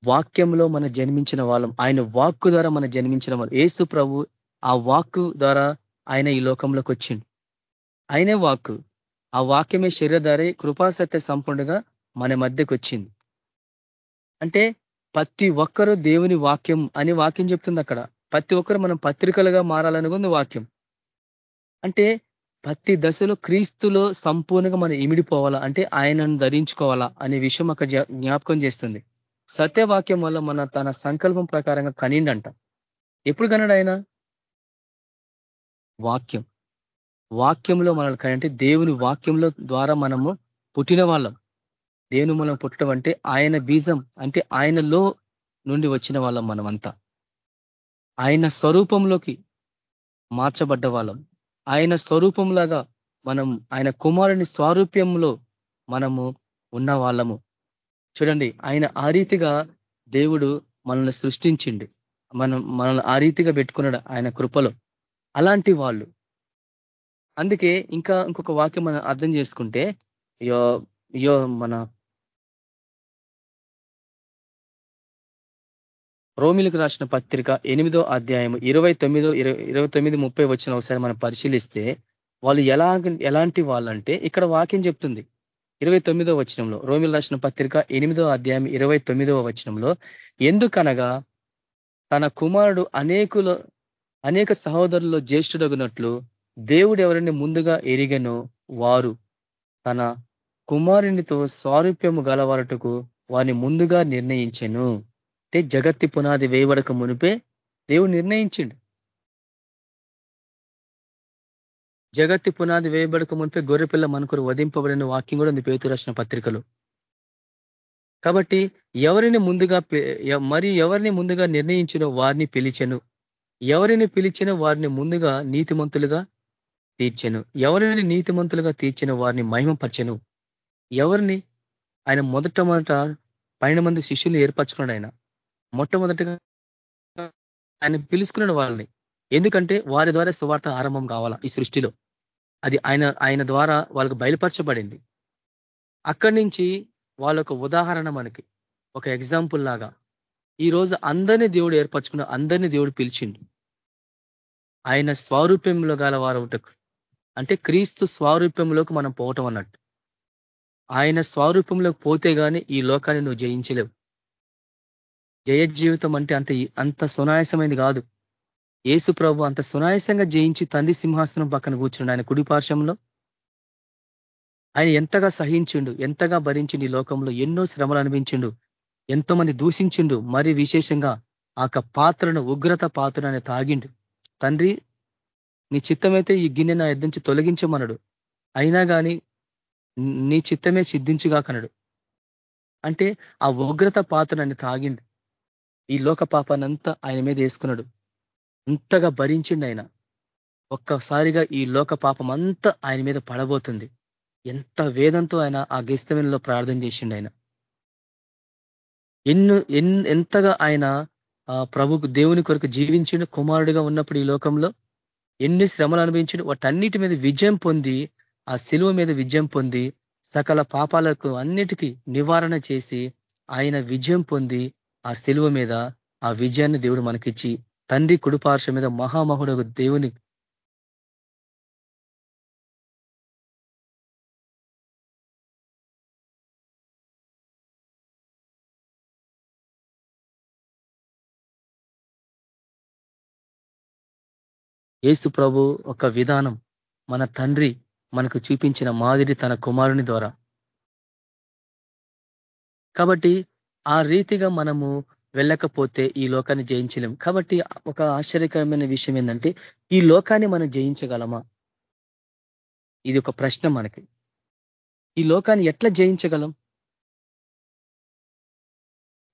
[SPEAKER 2] వాక్యంలో మన జన్మించిన వాళ్ళం ఆయన వాక్కు ద్వారా మన జన్మించిన వాళ్ళు. ఏసు ప్రభు ఆ వాక్కు ద్వారా ఆయన ఈ లోకంలోకి వచ్చిండు. ఆయనే వాక్కు. ఆ వాక్యమే శరీరధారి కృపాసత్య సంపూర్ణగా మన మధ్యకు వచ్చింది అంటే ప్రతి ఒక్కరూ దేవుని వాక్యం అని వాక్యం చెప్తుంది అక్కడ. ప్రతి ఒక్కరు మనం పత్రికలుగా మారాలనుకుంది వాక్యం. అంటే ప్రతి దశలో క్రీస్తులో సంపూర్ణంగా మనం ఇమిడిపోవాలా? అంటే ఆయనను ధరించుకోవాలా? అనే విషయం అక్కడ జ్ఞాపకం చేస్తుంది. సత్యవాక్యం వల్ల మన తన సంకల్పం ప్రకారంగా కనిండంట. ఎప్పుడు కనడు ఆయన? వాక్యం. వాక్యంలో మనల్ని అంటే దేవుని వాక్యంలో ద్వారా మనము పుట్టిన వాళ్ళం. దేవుని మనం పుట్టడం అంటే ఆయన బీజం అంటే ఆయనలో నుండి వచ్చిన వాళ్ళం మనమంతా. ఆయన స్వరూపంలోకి మార్చబడ్డ వాళ్ళం. ఆయన స్వరూపంలాగా మనం ఆయన కుమారుని స్వారూప్యంలో మనము ఉన్న వాళ్ళము. చూడండి ఆయన ఆ రీతిగా దేవుడు మనల్ని సృష్టించిండు. మనం మనల్ని ఆ రీతిగా పెట్టుకున్నాడు ఆయన కృపలో. అలాంటి వాళ్ళు అందుకే ఇంకా ఇంకొక వాక్యం మనం అర్థం చేసుకుంటే యో యో మన రోమిలకు రాసిన పత్రిక ఎనిమిదో అధ్యాయం ఇరవై తొమ్మిదో ఇరవై తొమ్మిది ముప్పై వచ్చిన ఒకసారి మనం పరిశీలిస్తే వాళ్ళు ఎలా ఎలాంటి వాళ్ళంటే ఇక్కడ వాక్యం చెప్తుంది. ఇరవై తొమ్మిదో వచనంలో రోమిలు రాసిన పత్రిక ఎనిమిదో అధ్యాయం ఇరవై తొమ్మిదవ వచనంలో ఎందుకనగా తన కుమారుడు అనేకుల అనేక సహోదరుల్లో జ్యేష్ఠుడగునట్లు దేవుడు ఎవరిని ముందుగా ఎరిగనో వారు తన కుమారునితో స్వారూప్యము గలవారటకు వారిని ముందుగా నిర్ణయించెను. అంటే జగత్తి పునాది వేయబడక మునిపే దేవుడు నిర్ణయించిండు. జగత్తి పునాది వేయబడక మునిపే గొర్రెపిల్ల మనకురు వధింపబడిన వాక్యం కూడా ఉంది పేతు రచన పత్రికలు. కాబట్టి ఎవరిని ముందుగా మరి ఎవరిని ముందుగా నిర్ణయించినో వారిని పిలిచెను. ఎవరిని పిలిచినో వారిని ముందుగా నీతిమంతులుగా తీర్చెను. ఎవరిని నీతిమంతులుగా తీర్చిన వారిని మహిమపరచెను. ఎవరిని? ఆయన మొదట మొదట పన్నెండు మంది శిష్యులు ఏర్పరచుకున్నాడు ఆయన. మొట్టమొదటిగా ఆయన పిలుచుకున్నాడు వాళ్ళని. ఎందుకంటే వారి ద్వారా సువార్త ఆరంభం కావాలా ఈ సృష్టిలో? అది ఆయన ఆయన ద్వారా వాళ్ళకు బయలుపరచబడింది. అక్కడి నుంచి వాళ్ళొక ఉదాహరణ మనకి. ఒక ఎగ్జాంపుల్ లాగా. ఈరోజు అందరినీ దేవుడు ఏర్పరచుకున్న అందరినీ దేవుడు పిలిచిండు. ఆయన స్వారూప్యంలో గల వారు అంటే క్రీస్తు స్వారూప్యంలోకి మనం పోవటం అన్నట్టు. ఆయన స్వారూపంలోకి పోతే గాని ఈ లోకాన్ని నువ్వు జయించలేవు. జయ జీవితం అంటే అంత అంత సునాయాసమైంది కాదు. ఏసు ప్రభు అంత సునాయాసంగా జయించి తండ్రి సింహాసనం పక్కన కూర్చుండు ఆయన కుడి పార్శ్వంలో. ఆయన ఎంతగా సహించిండు ఎంతగా భరించిండు ఈ లోకంలో ఎన్నో శ్రమలు అనిపించిండు ఎంతో మంది దూషించిండు మరి విశేషంగా ఆ పాత్రను ఉగ్రత పాత్ర అని తాగిండు. తండ్రి నీ చిత్తమైతే ఈ గిన్నె నా ఎద్దించి తొలగించమనడు. అయినా కానీ నీ చిత్తమే సిద్ధించుగాకనడు. అంటే ఆ ఉగ్రత పాత్ర నన్ను తాగింది. ఈ లోక పాపానంతా ఆయన మీద వేసుకున్నాడు. అంతగా భరించిండు ఆయన. ఒక్కసారిగా ఈ లోక పాపం అంతా ఆయన మీద పడబోతుంది. ఎంత వేదంతో ఆయన ఆ గెస్తవెన్లో ప్రార్థన చేసిండు ఆయన. ఎన్ను ఎంతగా ఆయన ప్రభుకు దేవుని కొరకు జీవించిండు కుమారుడిగా ఉన్నప్పుడు ఈ లోకంలో ఎన్ని శ్రమలు అనుభవించిండు వాటన్నిటి మీద విజయం పొంది ఆ శిలువ మీద విజయం పొంది సకల పాపాలకు అన్నిటికీ నివారణ చేసి ఆయన విజయం పొంది ఆ శిలువ మీద ఆ విజయాన్ని దేవుడు మనకిచ్చి తండ్రి కుడిపార్శ్వ మీద మహామహుడు దేవుని ఏసు ప్రభు ఒక విధానం మన తండ్రి మనకు చూపించిన మాదిరి తన కుమారుని ద్వారా. కాబట్టి ఆ రీతిగా మనము వెళ్ళకపోతే ఈ లోకాన్ని జయించలేం. కాబట్టి ఒక ఆశ్చర్యకరమైన విషయం ఏంటంటే ఈ లోకాన్ని మనం జయించగలమా? ఇది ఒక ప్రశ్న మనకి. ఈ లోకాన్ని ఎట్లా జయించగలం?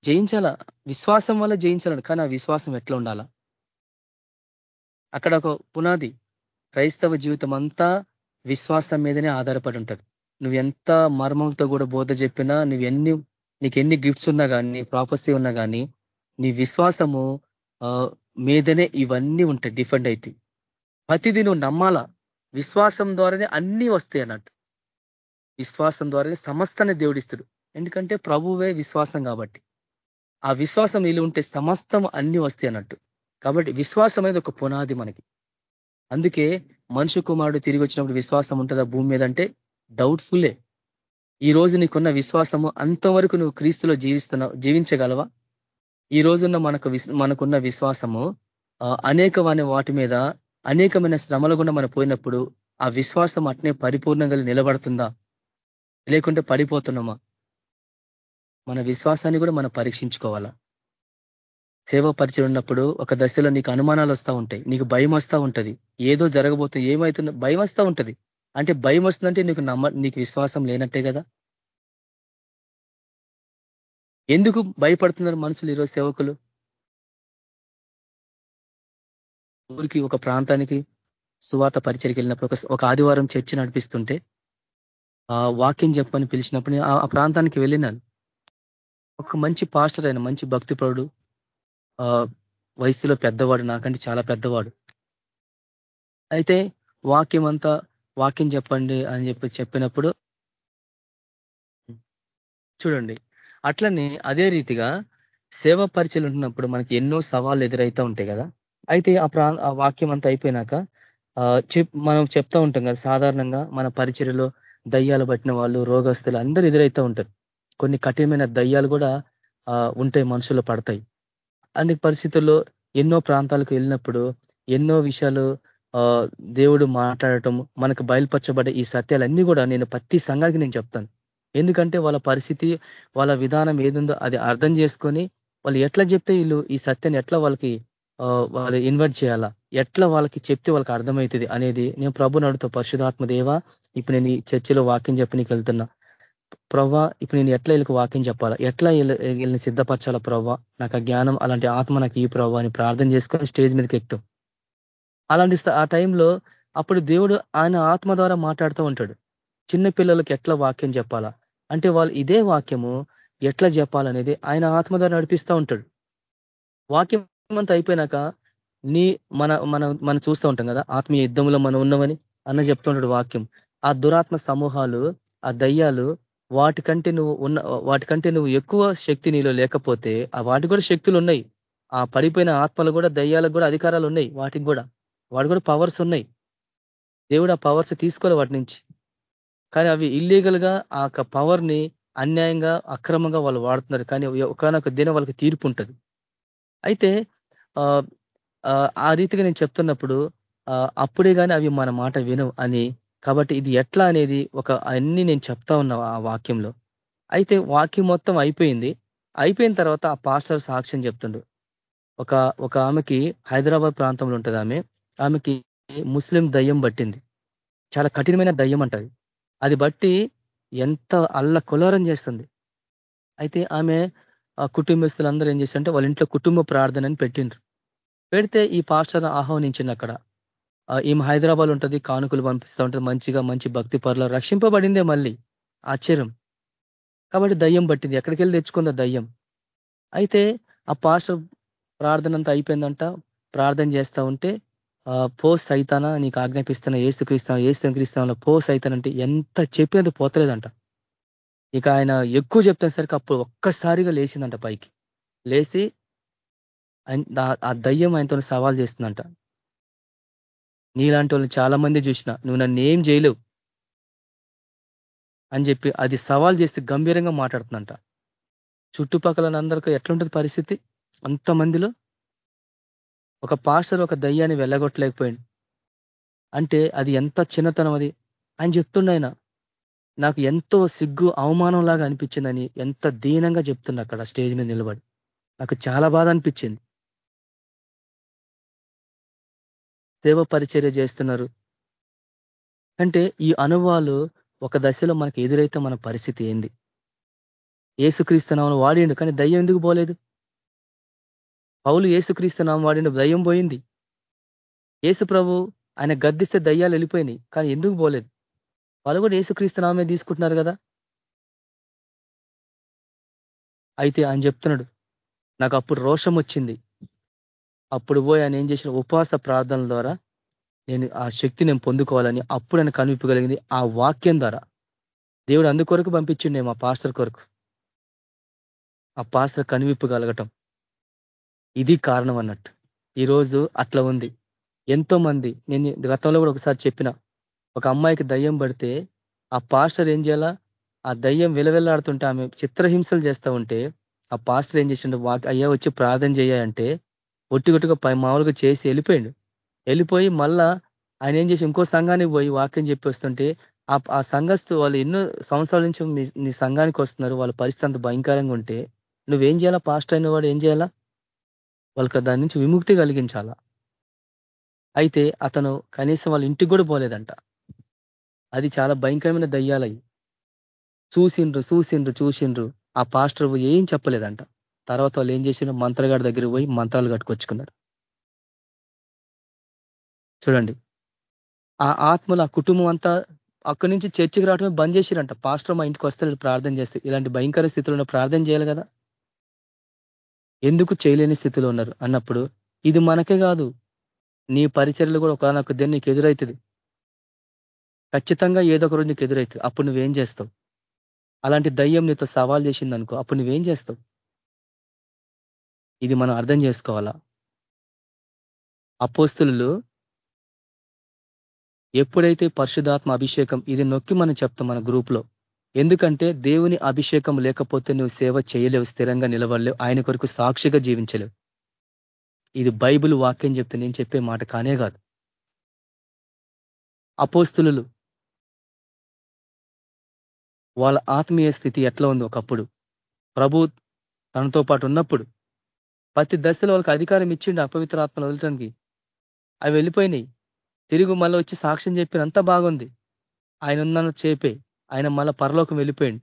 [SPEAKER 2] జయించాలా? విశ్వాసం వల్ల జయించాలని కానీ ఆ విశ్వాసం ఎట్లా ఉండాలా? అక్కడ ఒక పునాది క్రైస్తవ జీవితం అంతా విశ్వాసం మీదనే ఆధారపడి ఉంటుంది. నువ్వు ఎంత మర్మంతో కూడా బోధ చెప్పినా నువ్వు ఎన్ని నీకు ఎన్ని గిఫ్ట్స్ ఉన్నా కానీ నీ ప్రాపర్సీ ఉన్నా కానీ నీ విశ్వాసము మీదనే ఇవన్నీ ఉంటాయి డిఫెండ్ అయితే ప్రతిదీ నువ్వు నమ్మాలా? విశ్వాసం ద్వారానే అన్నీ వస్తాయి అన్నట్టు. విశ్వాసం ద్వారానే సమస్తాన్ని దేవుడిస్తుడు. ఎందుకంటే ప్రభువే విశ్వాసం కాబట్టి. ఆ విశ్వాసం నీళ్ళు ఉంటే సమస్తం అన్ని వస్తాయి అన్నట్టు. కాబట్టి విశ్వాసం అనేది ఒక పునాది మనకి. అందుకే మనుషు కుమారుడు తిరిగి వచ్చినప్పుడు విశ్వాసం ఉంటుందా భూమి మీద అంటే డౌట్ఫుల్లే ఈ రోజు నీకున్న విశ్వాసము అంతవరకు నువ్వు క్రీస్తులో జీవిస్తున్నావు జీవించగలవా? ఈ రోజున్న మనకు మనకున్న విశ్వాసము అనేకమైన వాటి మీద అనేకమైన శ్రమల గుండా మనం పోయినప్పుడు ఆ విశ్వాసం అట్నే పరిపూర్ణంగా నిలబడుతుందా? లేకుంటే పడిపోతున్నామా? మన విశ్వాసాన్ని కూడా మనం పరీక్షించుకోవాలా? సేవ పరిచయం ఉన్నప్పుడు ఒక దశలో నీకు అనుమానాలు వస్తూ ఉంటాయి. నీకు భయం వస్తూ ఉంటుంది. ఏదో జరగబోతుంది ఏమవుతుందో భయం వస్తూ ఉంటుంది. అంటే భయం వస్తుందంటే నీకు నమ్మ నీకు విశ్వాసం లేనట్టే కదా? ఎందుకు భయపడుతున్నారు మనుషులు ఈరోజు సేవకులు? ఊరికి ఒక ప్రాంతానికి సువాత పరిచయకి వెళ్ళినప్పుడు ఒక ఆదివారం చర్చ నడిపిస్తుంటే ఆ వాక్యం చెప్పని పిలిచినప్పుడు ఆ ప్రాంతానికి వెళ్ళినాను. ఒక మంచి పాస్టర్ అయిన మంచి భక్తిపరుడు వయసులో పెద్దవాడు నాకంటే చాలా పెద్దవాడు. అయితే వాక్యం అంతా వాక్యం చెప్పండి అని చెప్పి చెప్పినప్పుడు చూడండి అట్లనే అదే రీతిగా సేవ పరిచయలు ఉంటున్నప్పుడు మనకి ఎన్నో సవాళ్ళు ఎదురైతా ఉంటాయి కదా. అయితే ఆ ప్రా ఆ వాక్యం అంతా అయిపోయినాక మనం చెప్తా ఉంటాం కదా సాధారణంగా మన పరిచయలో దయ్యాలు పట్టిన వాళ్ళు రోగస్తులు అందరూ ఎదురైతే ఉంటారు. కొన్ని కఠినమైన దయ్యాలు కూడా ఉంటాయి మనుషులు పడతాయి. అన్ని పరిస్థితుల్లో ఎన్నో ప్రాంతాలకు వెళ్ళినప్పుడు ఎన్నో విషయాలు దేవుడు మాట్లాడటం మనకు బయలుపరచబడే ఈ సత్యాలన్నీ కూడా నేను ప్రతి సంఘానికి నేను చెప్తాను. ఎందుకంటే వాళ్ళ పరిస్థితి వాళ్ళ విధానం ఏదుందో అది అర్థం చేసుకొని వాళ్ళు ఎట్లా చెప్తే వీళ్ళు ఈ సత్యాన్ని ఎట్లా వాళ్ళకి వాళ్ళు ఇన్వర్ట్ చేయాలా? ఎట్లా వాళ్ళకి చెప్తే వాళ్ళకి అర్థమవుతుంది అనేది నేను ప్రభు నడుతో పరిశుధాత్మ దేవ ఇప్పుడు నేను ఈ చర్చిలో వాక్యం చెప్పి నీకు వెళ్తున్నా. ప్రవ్వా ఇప్పుడు నేను ఎట్లా వీళ్ళకి వాక్యం చెప్పాలా? ఎట్లా వీళ్ళని సిద్ధపరచాలా ప్రవ్వా? నాకు జ్ఞానం అలాంటి ఆత్మ నాకు ఈ ప్రవ్వా అని ప్రార్థన చేసుకొని స్టేజ్ మీదకి ఎక్కుతాం. అలాంటి ఆ టైంలో అప్పుడు దేవుడు ఆయన ఆత్మ ద్వారా మాట్లాడుతూ ఉంటాడు. చిన్న పిల్లలకి ఎట్లా వాక్యం చెప్పాలా? అంటే వాళ్ళు ఇదే వాక్యము ఎట్లా చెప్పాలనేది ఆయన ఆత్మ ద్వారా నడిపిస్తూ ఉంటాడు. వాక్యం అంతా అయిపోయినాక నీ మన మన మనం చూస్తూ ఉంటాం కదా ఆత్మీయ యుద్ధంలో మనం ఉన్నామని అన్న చెప్తుంటాడు వాక్యం. ఆ దురాత్మ సమూహాలు ఆ దయ్యాలు వాటికంటే నువ్వు ఉన్న వాటికంటే నువ్వు ఎక్కువ శక్తి నీలో లేకపోతే ఆ వాటికి కూడా శక్తులు ఉన్నాయి. ఆ పడిపోయిన ఆత్మలు కూడా దయ్యాలకు కూడా అధికారాలు ఉన్నాయి వాటికి కూడా. వాటి కూడా పవర్స్ ఉన్నాయి. దేవుడు ఆ పవర్స్ తీసుకోవాలి వాటి నుంచి. కానీ అవి ఇల్లీగల్గా ఆ పవర్ని అన్యాయంగా అక్రమంగా వాళ్ళు వాడుతున్నారు. కానీ ఒకనొక దినం వాళ్ళకి తీర్పు ఉంటుంది. అయితే ఆ రీతిగా నేను చెప్తున్నప్పుడు అప్పుడే కానీ అవి మన మాట వినవు అని కాబట్టి ఇది ఎట్లా అనేది ఒక అన్ని నేను చెప్తా ఉన్నా ఆ వాక్యంలో. అయితే వాక్యం మొత్తం అయిపోయింది. అయిపోయిన తర్వాత ఆ పాస్టర్ సాక్ష్యం చెప్తుండు. ఒక ఒక ఆమెకి హైదరాబాద్ ప్రాంతంలో ఉంటుంది ఆమె. ఆమెకి ముస్లిం దయ్యం పట్టింది. చాలా కఠినమైన దయ్యం అంటది అది. బట్టి ఎంత అల్ల కొలారం చేస్తుంది. అయితే ఆమె ఆ కుటుంబస్తులందరూ ఏం చేశారంటే వాళ్ళ ఇంట్లో కుటుంబ ప్రార్థన అని పెట్టిండ్రు. పెడితే ఈ పాస్టర్ ఆహ్వానించింది అక్కడ. ఈమె హైదరాబాద్ ఉంటుంది కానుకలు పంపిస్తూ ఉంటుంది మంచిగా మంచి భక్తి పరుల రక్షింపబడిందే మళ్ళీ ఆశ్చర్యం. కాబట్టి దయ్యం పట్టింది. ఎక్కడికి వెళ్ళి తెచ్చుకుందా దయ్యం? అయితే ఆ పాస్టర్ ప్రార్థన అంతా అయిపోయిందంట. ప్రార్థన చేస్తా ఉంటే పో సైతానా నీకు ఆజ్ఞాపిస్తానా ఏసు క్రీస్తాం ఏసు క్రీస్తాంలో పో సైతానంటే ఎంత చెప్పినది పోతలేదంట. ఇక ఆయన ఎక్కువ చెప్తేసరికి సరికి అప్పుడు ఒక్కసారిగా లేచిందంట పైకి. లేచి ఆ దయ్యం ఆయనతో సవాల్ చేస్తుందంట. నీలాంటి వాళ్ళు చాలా మంది చూసిన నువ్వు నన్ను ఏం చేయలేవు అని చెప్పి అది సవాల్ చేస్తే గంభీరంగా మాట్లాడుతుందంట. చుట్టుపక్కల అందరికీ ఎట్లుంటుంది పరిస్థితి? అంతమందిలో ఒక పాస్టర్ ఒక దయ్యాన్ని వెళ్ళగొట్టలేకపోయింది అంటే అది ఎంత చిన్నతనం అది? ఆయన. చెప్తుండయన నాకు ఎంతో సిగ్గు అవమానం లాగా అనిపించిందని ఎంత దీనంగా చెప్తుండ అక్కడ స్టేజ్ మీద నిలబడి. నాకు చాలా బాధ అనిపించింది. సేవ పరిచర్య చేస్తున్నారు. అంటే ఈ అనుభవాలు ఒక దశలో మనకు ఎదురైతే మన పరిస్థితి ఏంది? ఏసుక్రీస్తునామను వాడిండు కానీ దయ్యం ఎందుకు పోలేదు? పౌలు ఏసుక్రీస్తునామం వాడిండు దయ్యం పోయింది. ఏసు ప్రభు ఆయన గద్దిస్తే దయ్యాలు వెళ్ళిపోయినాయి కానీ ఎందుకు పోలేదు? వాళ్ళు కూడా ఏసుక్రీస్తునామే తీసుకుంటున్నారు కదా? అయితే ఆయన చెప్తున్నాడు నాకు అప్పుడు రోషం వచ్చింది. అప్పుడు పోయి ఆయన ఏం చేసిన ఉపవాస ప్రార్థన ద్వారా నేను ఆ శక్తి నేను పొందుకోవాలని అప్పుడు ఆయన కనిపించగలిగింది ఆ వాక్యం ద్వారా. దేవుడు అందుకొరకు పంపించిండే మా పాస్టర్ కొరకు. ఆ పాస్టర్ కనివిప్పగలగటం ఇది కారణం అన్నట్టు. ఈరోజు అట్లా ఉంది. ఎంతో మంది నేను గతంలో కూడా ఒకసారి చెప్పిన ఒక అమ్మాయికి దయ్యం పడితే ఆ పాస్టర్ ఏం చేయాలా? ఆ దయ్యం విలవెల్లాడుతుంటే ఆమె చిత్రహింసలు చేస్తూ ఉంటే ఆ పాస్టర్ ఏం చేసిండు? అయ్యా వచ్చి ప్రార్థన చేయాలంటే ఒట్టిగొట్టుగా పై మామూలుగా చేసి వెళ్ళిపోయాడు. వెళ్ళిపోయి మళ్ళా ఆయన ఏం చేసి ఇంకో సంఘానికి పోయి వాక్యం చెప్పి వస్తుంటే ఆ సంఘస్థు వాళ్ళు ఎన్నో సంవత్సరాల నుంచి నీ సంఘానికి వస్తున్నారు. వాళ్ళ పరిస్థితి అంత భయంకరంగా ఉంటే నువ్వేం చేయాలా? పాస్ట్ అయిన వాడు ఏం చేయాలా? వాళ్ళకి దాని నుంచి విముక్తి కలిగించాలా? అయితే అతను కనీసం వాళ్ళ ఇంటికి కూడా పోలేదంట. అది చాలా భయంకరమైన దయ్యాలయ్యి. చూసిండ్రు చూసిండ్రు చూసిండ్రు. ఆ పాస్టర్ ఏం చెప్పలేదంట. తర్వాత వాళ్ళు ఏం చేసిన మంత్రగాడి దగ్గర పోయి మంత్రాలు కట్టుకొచ్చుకున్నారు. చూడండి. ఆ ఆత్మలు ఆ కుటుంబం అంతా అక్కడి నుంచి చర్చికి రావడమే బంద్ చేసిరంట. పాస్టర్ మా ఇంటికి వస్తే ప్రార్థన చేస్తే. ఇలాంటి భయంకర స్థితిలో ప్రార్థన చేయాలి కదా? ఎందుకు చేయలేని స్థితిలో ఉన్నారు? అన్నప్పుడు ఇది మనకే కాదు. నీ పరిచర్లు కూడా ఒకనొక దేని నీకు ఎదురవుతుంది ఖచ్చితంగా ఏదో ఒక రోజు నీకు ఎదురవుతుంది అప్పుడు నువ్వేం చేస్తావు? అలాంటి దయ్యం నీతో సవాల్ చేసింది అనుకో అప్పుడు నువ్వేం చేస్తావు? ఇది మనం అర్థం చేసుకోవాలా? అపోస్తులు ఎప్పుడైతే పరిశుధాత్మ అభిషేకం ఇది నొక్కి మనం చెప్తాం మన గ్రూప్లో ఎందుకంటే దేవుని అభిషేకం లేకపోతే నువ్వు సేవ చేయలేవు స్థిరంగా నిలవడలేవు ఆయన కొరకు సాక్షిగా జీవించలేవు. ఇది బైబుల్ వాక్యం చెప్తే నేను చెప్పే మాట కానే కాదు. అపోస్తులు వాళ్ళ ఆత్మీయ స్థితి ఎట్లా ఉంది ఒకప్పుడు? ప్రభు తనతో పాటు ఉన్నప్పుడు ప్రతి దశలో వాళ్ళకి అధికారం ఇచ్చిండు అపవిత్ర ఆత్మలు వదలటానికి. అవి వెళ్ళిపోయినాయి. తిరిగి మళ్ళీ వచ్చి సాక్ష్యం చెప్పిన అంతా బాగుంది. ఆయన ఉన్నాను చేపే ఆయన మళ్ళీ పరలోకం వెళ్ళిపోయింది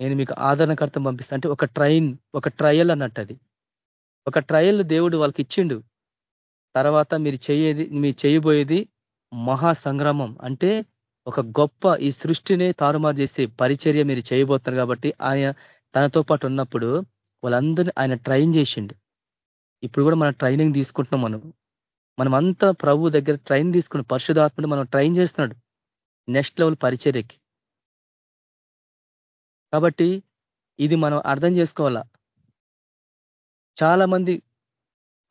[SPEAKER 2] నేను మీకు ఆదరణకర్తం పంపిస్తా. అంటే ఒక ట్రైన్ ఒక ట్రయల్ అన్నట్టు అది. ఒక ట్రయల్ దేవుడు వాళ్ళకి ఇచ్చిండు. తర్వాత మీరు చేయేది మీరు చేయబోయేది మహా సంగ్రామం. అంటే ఒక గొప్ప ఈ సృష్టినే తారుమారు చేసే పరిచర్య మీరు చేయబోతున్నారు కాబట్టి ఆయన తనతో పాటు ఉన్నప్పుడు వాళ్ళందరినీ ఆయన ట్రైన్ చేసిండు. ఇప్పుడు కూడా మన ట్రైనింగ్ తీసుకుంటున్నాం మనం. మనమంతా ప్రభు దగ్గర ట్రైన్ తీసుకుని పరిశుధాత్మని మనం ట్రైన్ చేస్తున్నాడు. నెక్స్ట్ లెవెల్ పరిచర్యకి. కాబట్టి ఇది మనం అర్థం చేసుకోవాలా? చాలా మంది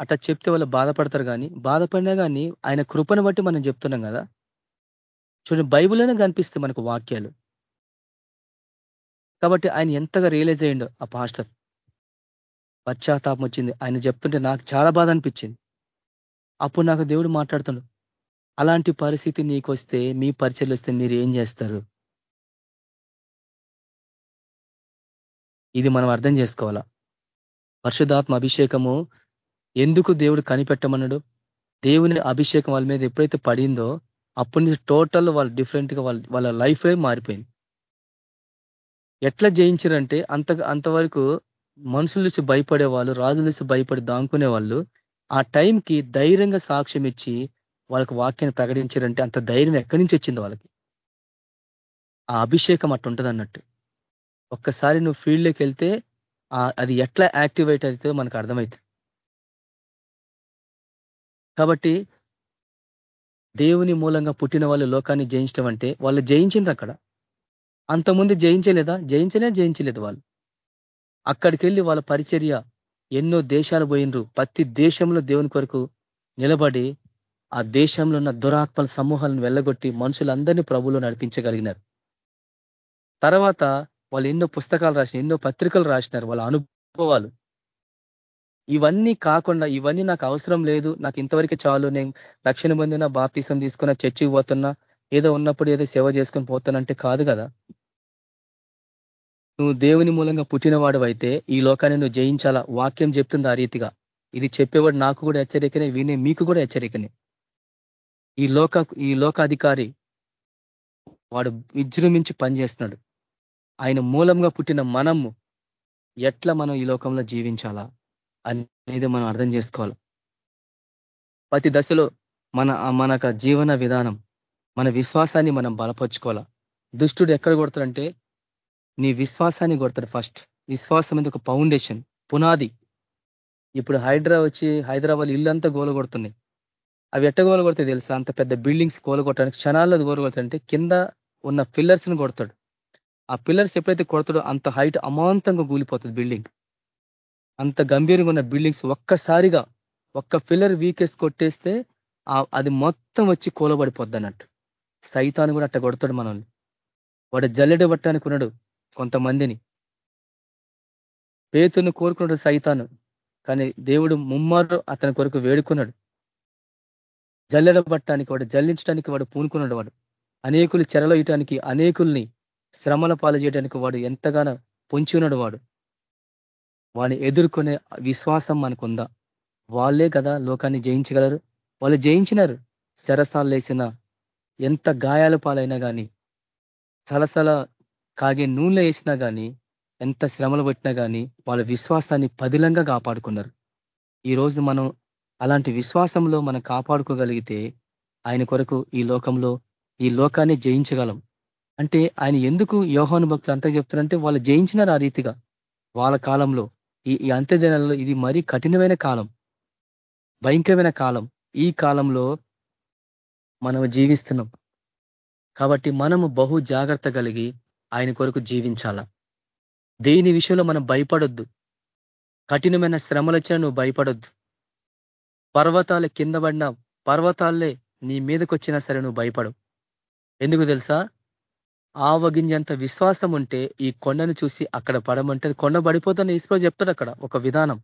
[SPEAKER 2] అట్లా చెప్తే వాళ్ళు బాధపడతారు కానీ బాధపడినా కానీ ఆయన కృపను బట్టి మనం చెప్తున్నాం కదా? చూడండి బైబుల్లోనే కనిపిస్తాయి మనకు వాక్యాలు. కాబట్టి ఆయన ఎంతగా రియలైజ్ అయ్యిండో ఆ పాస్టర్. పశ్చాత్తాపం వచ్చింది. ఆయన చెప్తుంటే నాకు చాలా బాధ అనిపించింది. అప్పుడు నాకు దేవుడు మాట్లాడుతున్నాడు. అలాంటి పరిస్థితి నీకు వస్తే మీ పరిచయలు వస్తే మీరు ఏం చేస్తారు? ఇది మనం అర్థం చేసుకోవాలా? పరిశుధాత్మ అభిషేకము ఎందుకు దేవుడు కనిపెట్టమన్నాడు? దేవుని అభిషేకం వాళ్ళ మీద ఎప్పుడైతే పడిందో అప్పటి నుంచి టోటల్ వాళ్ళు డిఫరెంట్గా వాళ్ళ వాళ్ళ లైఫే మారిపోయింది. ఎట్లా జయించారంటే అంత అంతవరకు మనుషుల నుంచి భయపడే వాళ్ళు రాజుల నుంచి భయపడి దాంకునే వాళ్ళు ఆ టైంకి ధైర్యంగా సాక్ష్యం ఇచ్చి వాళ్ళకి వాక్యాన్ని ప్రకటించారంటే అంత ధైర్యం ఎక్కడి నుంచి వచ్చింది వాళ్ళకి? ఆ అభిషేకం అట్టుంటది అన్నట్టు. ఒక్కసారి నువ్వు ఫీల్డ్లోకి వెళ్తే అది ఎట్లా యాక్టివేట్ అవుతుందో మనకు అర్థమవుతుంది కాబట్టి దేవుని మూలంగా పుట్టిన వాళ్ళు లోకాన్ని జయించడం అంటే వాళ్ళు జయించింది అక్కడ. అంతకుముందు జయించలేదా? జయించలే జయించలేదు వాళ్ళు. అక్కడికి వెళ్ళి వాళ్ళ పరిచర్య ఎన్నో దేశాలు పోయినరు. ప్రతి దేశంలో దేవుని కొరకు నిలబడి ఆ దేశంలో ఉన్న దురాత్మల సమూహాలను వెళ్ళగొట్టి మనుషులందరినీ ప్రభులో నడిపించగలిగినారు. తర్వాత వాళ్ళు ఎన్నో పుస్తకాలు రాసిన ఎన్నో పత్రికలు రాసినారు వాళ్ళ అనుభవాలు. ఇవన్నీ కాకుండా ఇవన్నీ నాకు అవసరం లేదు నాకు ఇంతవరకు చాలు నేను రక్షణ పొందిన బాపీసం తీసుకున్న చర్చికి పోతున్నా ఏదో ఉన్నప్పుడు ఏదో సేవ చేసుకొని పోతానంటే కాదు కదా. నువ్వు దేవుని మూలంగా పుట్టినవాడు అయితే ఈ లోకాన్ని నువ్వు జయించాలా? వాక్యం చెప్తుంది ఆ రీతిగా. ఇది చెప్పేవాడు నాకు కూడా హెచ్చరికనే వినే మీకు కూడా హెచ్చరికనే. ఈ లోక ఈ లోకాధికారి వాడు విజృంభించి పనిచేస్తున్నాడు. ఆయన మూలంగా పుట్టిన మనము ఎట్లా మనం ఈ లోకంలో జీవించాలా అనేది మనం అర్థం చేసుకోవాలి. ప్రతి దశలో మన మనక జీవన విధానం మన విశ్వాసాన్ని మనం బలపరుచుకోవాలా? దుష్టుడు ఎక్కడ కొడతాడంటే నీ విశ్వాసాన్ని కొడతాడు ఫస్ట్ విశ్వాసం అనేది ఒక ఫౌండేషన్ పునాది. ఇప్పుడు హైడ్రా వచ్చి హైదరాబాద్ ఇల్లు అంతా గోల కొడుతున్నాయి అవి ఎట్ట గోల కొడతాయి తెలుసా? అంత పెద్ద బిల్డింగ్స్ గోల కొట్టడానికి క్షణాల్లో గోల కొడతాడంటే కింద ఉన్న పిల్లర్స్ని కొడతాడు. ఆ పిల్లర్స్ ఎప్పుడైతే కొడతాడో అంత హైట్ అమాంతంగా కూలిపోతుంది బిల్డింగ్ అంత గంభీరంగా ఉన్న బిల్డింగ్స్ ఒక్కసారిగా ఒక్క పిల్లర్ వీకెస్ కొట్టేస్తే అది మొత్తం వచ్చి కూలబడిపోద్ది అన్నట్టు సైతాన్ని కూడా అట్ట కొడతాడు మనల్ని. వాడు జల్లెడ పట్టానికి ఉన్నాడు. కొంతమందిని. పేతును కోరుకున్నాడు సైతాను కానీ దేవుడు ముమ్మారు అతని కొరకు వేడుకున్నాడు. జల్లెడబట్టడానికి వాడు జల్లించడానికి వాడు పూనుకున్నాడు వాడు. అనేకులు చెరలో ఇయటానికి అనేకుల్ని శ్రమల పాలు చేయడానికి వాడు ఎంతగానో పొంచి ఉన్నాడు వాడు. వాడిని ఎదుర్కొనే విశ్వాసం మనకుందా? వాళ్ళే కదా లోకాన్ని జయించగలరు. వాళ్ళు జయించినారు. శరసాలు వేసిన ఎంత గాయాల పాలైనా కానీ సలసల కాగే నూనె వేసినా కానీ ఎంత శ్రమలు పెట్టినా కానీ వాళ్ళ విశ్వాసాన్ని పదిలంగా కాపాడుకున్నారు. ఈ రోజు మనం అలాంటి విశ్వాసంలో మనం కాపాడుకోగలిగితే ఆయన కొరకు ఈ లోకంలో ఈ లోకాన్ని జయించగలం. అంటే ఆయన ఎందుకు యోహాను భక్తులు అంతా చెప్తారంటే వాళ్ళు జయించినారు ఆ రీతిగా. వాళ్ళ కాలంలో ఈ ఈ అంత్యదినాలలో ఇది మరీ కఠినమైన కాలం. భయంకరమైన కాలం. ఈ కాలంలో మనం జీవిస్తున్నాం. కాబట్టి మనము బహు జాగ్రత్త కలిగి ఆయన కొరకు జీవించాలా? దేని విషయంలో మనం భయపడొద్దు? కఠినమైన శ్రమలు వచ్చినా నువ్వు భయపడొద్దు. పర్వతాల కింద పడిన పర్వతాలే నీ మీదకి వచ్చినా సరే నువ్వు భయపడవు. ఎందుకు తెలుసా? ఆవగింజంత విశ్వాసం ఉంటే ఈ కొండను చూసి అక్కడ పడమంటే కొండ పడిపోతాను ఈశ్వర చెప్తాడు అక్కడ ఒక విధానం.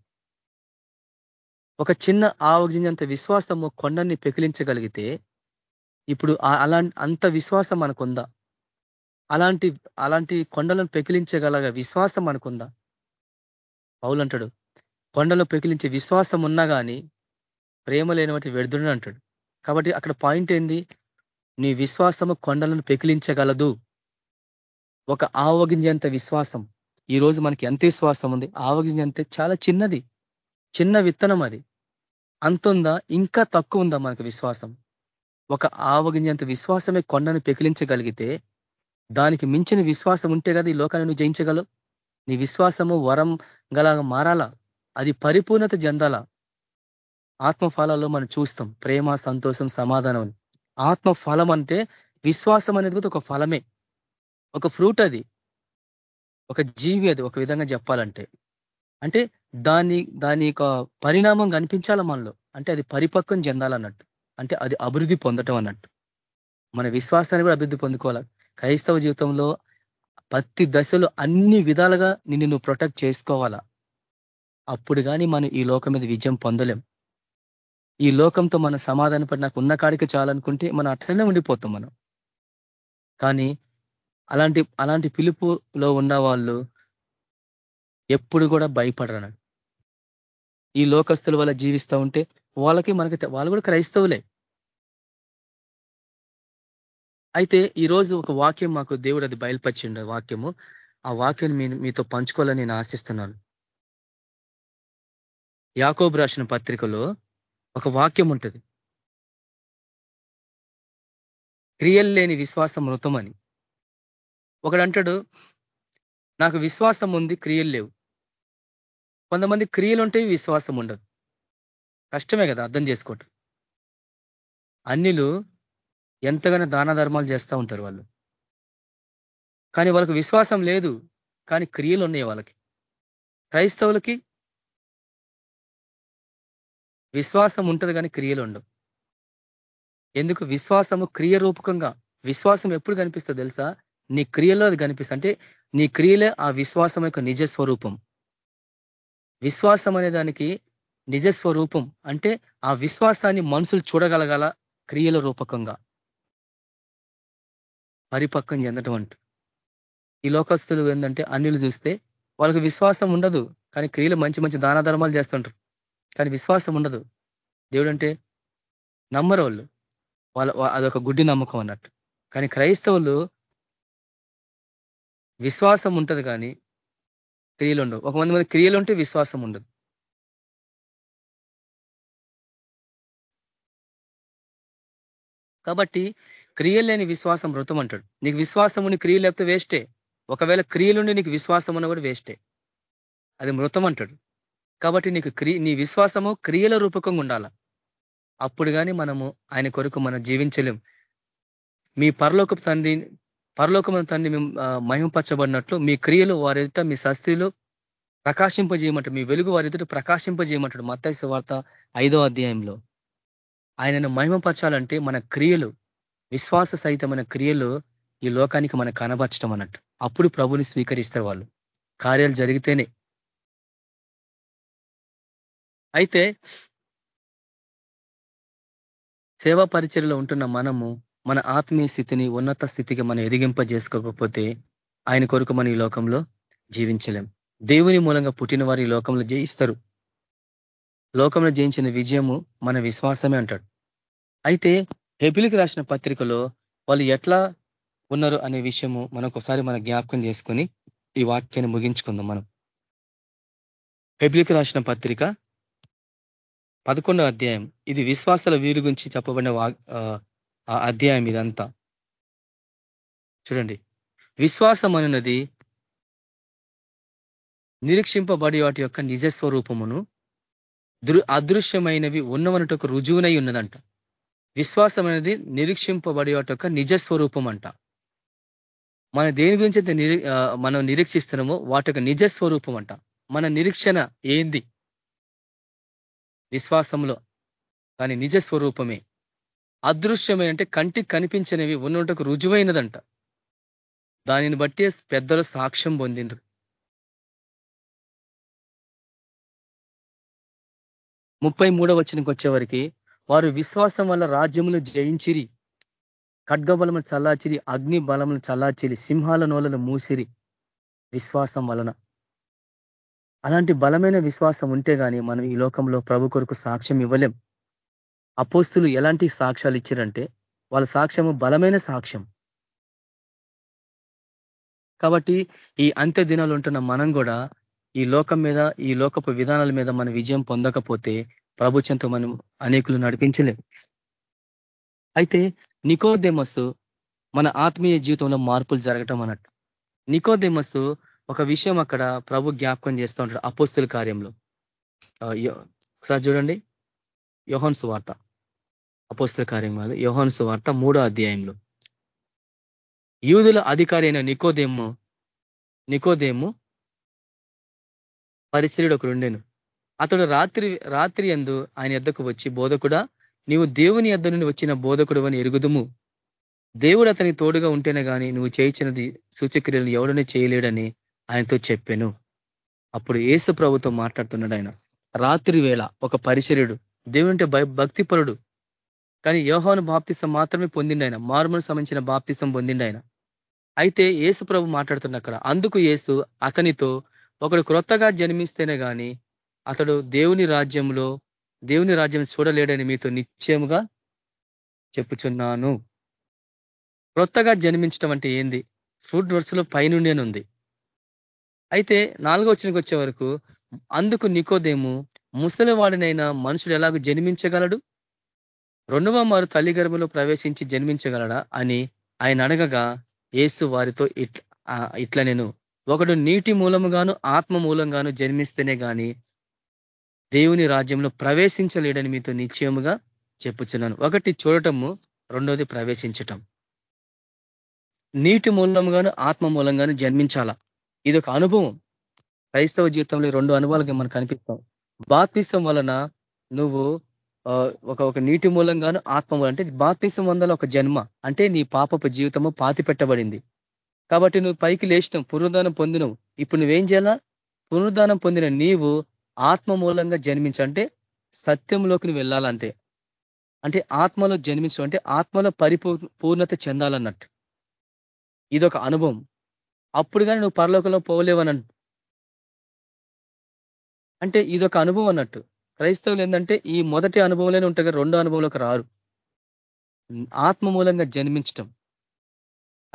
[SPEAKER 2] ఒక చిన్న ఆవగింజంత విశ్వాసము కొండని పెకిలించగలిగితే ఇప్పుడు అలా అంత విశ్వాసం మనకుందా? అలాంటి అలాంటి కొండలను పెకిలించగలగ విశ్వాసం మనకుందా పౌలంటాడు కొండలో పెకిలించే విశ్వాసం ఉన్నా కానీ ప్రేమ లేనివంటి వ్యర్థుడు అంటాడు. కాబట్టి అక్కడ పాయింట్ ఏంది? నీ విశ్వాసము కొండలను పెకిలించగలదు. ఒక ఆవగింజంత విశ్వాసం. ఈ రోజు మనకి ఎంత విశ్వాసం ఉంది? ఆవగింజంతే చాలా చిన్నది. చిన్న విత్తనం అది. అంతుందా? ఇంకా తక్కువ ఉందా మనకు విశ్వాసం? ఒక ఆవగింజంత విశ్వాసమే కొండను పెకిలించగలిగితే దానికి మించిన విశ్వాసం ఉంటే కదా ఈ లోకాన్ని నువ్వు జయించగలవు? నీ విశ్వాసము వరం గల మారాలా? అది పరిపూర్ణత చెందాలా? ఆత్మఫలాల్లో మనం చూస్తాం. ప్రేమ సంతోషం సమాధానం ఆత్మ ఫలం అంటే విశ్వాసం అనేది కూడా ఒక ఫలమే. ఒక ఫ్రూట్ అది. ఒక జీవి అది. ఒక విధంగా చెప్పాలంటే. అంటే దాని దాని యొక్క పరిణామం కనిపించాల మనలో? అంటే అది పరిపక్వం చెందాలన్నట్టు. అంటే అది అభివృద్ధి పొందటం అన్నట్టు. మన విశ్వాసాన్ని కూడా అభివృద్ధి పొందుకోవాలి. క్రైస్తవ జీవితంలో ప్రతి దశలో అన్ని విధాలుగా నిన్ను నువ్వు ప్రొటెక్ట్ చేసుకోవాలా? అప్పుడు కానీ మనం ఈ లోకం మీద విజయం పొందలేం. ఈ లోకంతో మన సమాధాన పడి నాకు ఉన్న కాడికి చాలనుకుంటే మనం అట్లనే ఉండిపోతాం మనం. కానీ అలాంటి అలాంటి పిలుపులో ఉన్న వాళ్ళు ఎప్పుడు కూడా భయపడరు ఈ లోకస్తుల వల్ల జీవిస్తూ ఉంటే వాళ్ళకి మనకి వాళ్ళు కూడా క్రైస్తవులే. అయితే ఈరోజు ఒక వాక్యం మాకు దేవుడు అది బయలుపరిచిండు వాక్యము. ఆ వాక్యం మీతో పంచుకోవాలని నేను ఆశిస్తున్నాను. యాకోబు రాసిన పత్రికలో ఒక వాక్యం ఉంటుంది. క్రియలు లేని విశ్వాసం మృతమని ఒకడంటాడు నాకు విశ్వాసం ఉంది క్రియలు లేవు. కొంతమంది క్రియలు ఉంటే విశ్వాసం ఉండదు. కష్టమే కదా అర్థం చేసుకోవటం. అన్నిలు ఎంతగానో దాన ధర్మాలు చేస్తూ ఉంటారు వాళ్ళు. కానీ వాళ్ళకి విశ్వాసం లేదు. కానీ క్రియలు ఉన్నాయి వాళ్ళకి. క్రైస్తవులకి విశ్వాసం ఉంటుంది కానీ క్రియలు ఉండవు. ఎందుకు? విశ్వాసము క్రియ రూపకంగా విశ్వాసం ఎప్పుడు కనిపిస్తుంది తెలుసా? నీ క్రియలో అది కనిపిస్తుంది అంటే నీ క్రియలే ఆ విశ్వాసం యొక్క నిజ స్వరూపం. విశ్వాసం అనే దానికి నిజ స్వరూపం. అంటే ఆ విశ్వాసాన్ని మనుషులు చూడగలగాల క్రియల రూపకంగా. పరిపక్వం చెందటం అంటూ. ఈ లోకస్తులు ఏంటంటే అన్యులు చూస్తే వాళ్ళకి విశ్వాసం ఉండదు. కానీ క్రియలు మంచి మంచి దాన ధర్మాలు చేస్తుంటారు. కానీ విశ్వాసం ఉండదు. దేవుడు అంటే నమ్మరు వాళ్ళు వాళ్ళ అదొక గుడ్డి నమ్మకం అన్నట్టు. కానీ క్రైస్తవులు విశ్వాసం ఉంటుంది కానీ క్రియలు ఉండవు. ఒక మంది మంది క్రియలు ఉంటే విశ్వాసం ఉండదు. కాబట్టి క్రియలేని విశ్వాసం మృతం అంటాడు. నీకు విశ్వాసం ఉండి క్రియలు లేకపోతే వేస్టే. ఒకవేళ క్రియలుండి నీకు విశ్వాసం ఉన్న కూడా వేస్టే. అది మృతం అంటాడు. కాబట్టి నీకు క్రియ నీ విశ్వాసము క్రియల రూపకంగా ఉండాల? అప్పుడు కానీ మనము ఆయన కొరకు మనం జీవించలేం. మీ పరలోకపు తండ్రి పరలోకమైన తండ్రి మహింపరచబడినట్లు మీ క్రియలు వారి మీ శస్త్రీలు ప్రకాశింపజేయమంటాడు. మీ వెలుగు వారి ఎదుట ప్రకాశింపజేయమంటాడు. మత్తైస వార్త ఐదో అధ్యాయంలో. ఆయనను మహిమపరచాలంటే మన క్రియలు విశ్వాస సహితమైన క్రియలు ఈ లోకానికి మనం కనబరచడం అన్నట్టు. అప్పుడు ప్రభుని స్వీకరిస్తారు వాళ్ళు. కార్యాలు జరిగితేనే. అయితే సేవా పరిచర్లో ఉంటున్న మనము మన ఆత్మీయ స్థితిని ఉన్నత స్థితికి మనం ఎదిగింప చేసుకోకపోతే ఆయన కొరకు మనం ఈ లోకంలో జీవించలేం. దేవుని మూలంగా పుట్టిన వారు ఈ లోకంలో జయిస్తారు. లోకంలో జయించిన విజయము మన విశ్వాసమే అంటాడు. అయితే హెబిలికి రాసిన పత్రికలో వాళ్ళు ఎట్లా ఉన్నారు అనే విషయము మనకు ఒకసారి మన జ్ఞాపకం చేసుకొని ఈ వాక్యాన్ని ముగించుకుందాం మనం. హెబిలికి రాసిన పత్రిక పదకొండో అధ్యాయం. ఇది విశ్వాసాల వీరి గురించి చెప్పబడిన అధ్యాయం ఇదంతా. చూడండి. విశ్వాసం అనున్నది నిరీక్షింపబడి వాటి యొక్క నిజస్వరూపమును అదృశ్యమైనవి ఉన్నవనటకు రుజువునై ఉన్నదంట. విశ్వాసం అనేది నిరీక్షింపబడి యొక్క నిజస్వరూపం అంట మన దేని గురించి అయితే మనం నిరీక్షిస్తున్నామో వాటి యొక్క నిజస్వరూపం అంట మన నిరీక్షణ ఏంది? విశ్వాసంలో. దాని నిజ స్వరూపమే అదృశ్యమే అంటే కంటికి కనిపించనివి ఉన్నటకు రుజువైనదంట. దానిని బట్టి పెద్దలు సాక్ష్యం పొందిండ్రు. ముప్పై మూడవ వచ్చే వచ్చేవరికి వారు విశ్వాసం వల్ల రాజ్యములు జయించిరి. ఖడ్గబలములు చల్లాచిరి అగ్ని బలములు చల్లాచిరి సింహాల నోలను మూసిరి విశ్వాసం వలన. అలాంటి బలమైన విశ్వాసం ఉంటే గాని మనం ఈ లోకంలో ప్రభు కొరకు సాక్ష్యం ఇవ్వలేం. అపోస్తులు ఎలాంటి సాక్ష్యాలు ఇచ్చారంటే వాళ్ళ సాక్ష్యము బలమైన సాక్ష్యం. కాబట్టి ఈ అంత్య దినాలు ఉంటున్న మనం కూడా ఈ లోకం మీద ఈ లోకపు విధానాల మీద మన విజయం పొందకపోతే ప్రభుత్వంతో మనం అనేకులు నడిపించలేం అయితే నికోదెమస్ మన ఆత్మీయ జీవితంలో మార్పులు జరగటం అన్నట్టు. నికోదెమస్ ఒక విషయం అక్కడ ప్రభు జ్ఞాపకం చేస్తూ ఉంటాడు అపోస్తుల కార్యంలో. ఒకసారి చూడండి. యోహన్ సువార్త. అపోస్తుల కార్యం కాదు యోహన్ సువార్త మూడో అధ్యాయంలో. యూదుల అధికారి అయిన నికోదేము నికోదేము పరిశీలుడు ఒకడు ఉండేను. అతడు రాత్రి రాత్రి ఎందు ఆయన ఎద్దకు వచ్చి బోధకుడా నీవు దేవుని ఎద్ద నుండి వచ్చిన బోధకుడు అని ఎరుగుదుము. దేవుడు అతని తోడుగా ఉంటేనే కానీ నువ్వు చేయించినది సూచక్రియలను ఎవడనే చేయలేడని ఆయనతో చెప్పాను. అప్పుడు ఏసు ప్రభుతో మాట్లాడుతున్నాడు ఆయన. రాత్రి వేళ ఒక పరిచర్యుడు దేవునింటే భక్తిపరుడు. కానీ యోహోను బాప్తిసం మాత్రమే పొందిండు ఆయన. మారుమను సంబంధించిన బాప్తిసం పొందిండు ఆయన. అయితే ఏసు ప్రభు మాట్లాడుతున్న అక్కడ. అందుకు ఏసు అతనితో ఒకడు క్రొత్తగా జన్మిస్తేనే కానీ అతడు దేవుని రాజ్యంలో దేవుని రాజ్యం చూడలేడని మీతో నిశ్చయముగా చెప్పుచున్నాను. క్రొత్తగా జన్మించడం అంటే ఏంది? ఫ్రూట్ వర్స్లో పైనుండేనుంది అయితే నాలుగో వచ్చినకి వచ్చే వరకు అందుకు నికోదేము ముసలివాడినైనా మనుషుడు ఎలాగో జన్మించగలడు? రెండవ మారు తల్లి గర్భంలో ప్రవేశించి జన్మించగలడా అని ఆయన అడగగా ఏసు వారితో ఇట్లా నేను ఒకడు నీటి మూలముగాను ఆత్మ మూలంగాను జన్మిస్తేనే గాని దేవుని రాజ్యంలో ప్రవేశించలేడని మీతో నిశ్చయముగా చెప్పుచున్నాను. ఒకటి చూడటము రెండోది ప్రవేశించటం. నీటి మూలంగాను ఆత్మ మూలంగాను జన్మించాల? ఇది ఒక అనుభవం. క్రైస్తవ జీవితంలో రెండు అనుభవాలుగా మనకు కనిపిస్తాం బాత్మిసం వలన నువ్వు ఒక ఒక నీటి మూలంగాను ఆత్మ అంటే బాత్పిసం వందల ఒక జన్మ. అంటే నీ పాపపు జీవితము పాతి పెట్టబడింది కాబట్టి నువ్వు పైకి లేచినావు పునరుద్ధానం పొందినవు. ఇప్పుడు నువ్వేం చేయాలా? పునరుద్ధానం పొందిన నీవు ఆత్మ మూలంగా జన్మించంటే సత్యంలోకి నువ్వు వెళ్ళాలంటే. అంటే ఆత్మలో జన్మించడం అంటే ఆత్మలో పరిపూర్ణత చెందాలన్నట్టు. ఇదొక అనుభవం. అప్పుడు కానీ నువ్వు పరలోకంలో పోలేవని అంటే ఇదొక అనుభవం అన్నట్టు. క్రైస్తవులు ఏంటంటే ఈ మొదటి అనుభవంలోనే ఉంటాయి రెండో అనుభవంలోకి రారు. ఆత్మ మూలంగా జన్మించటం.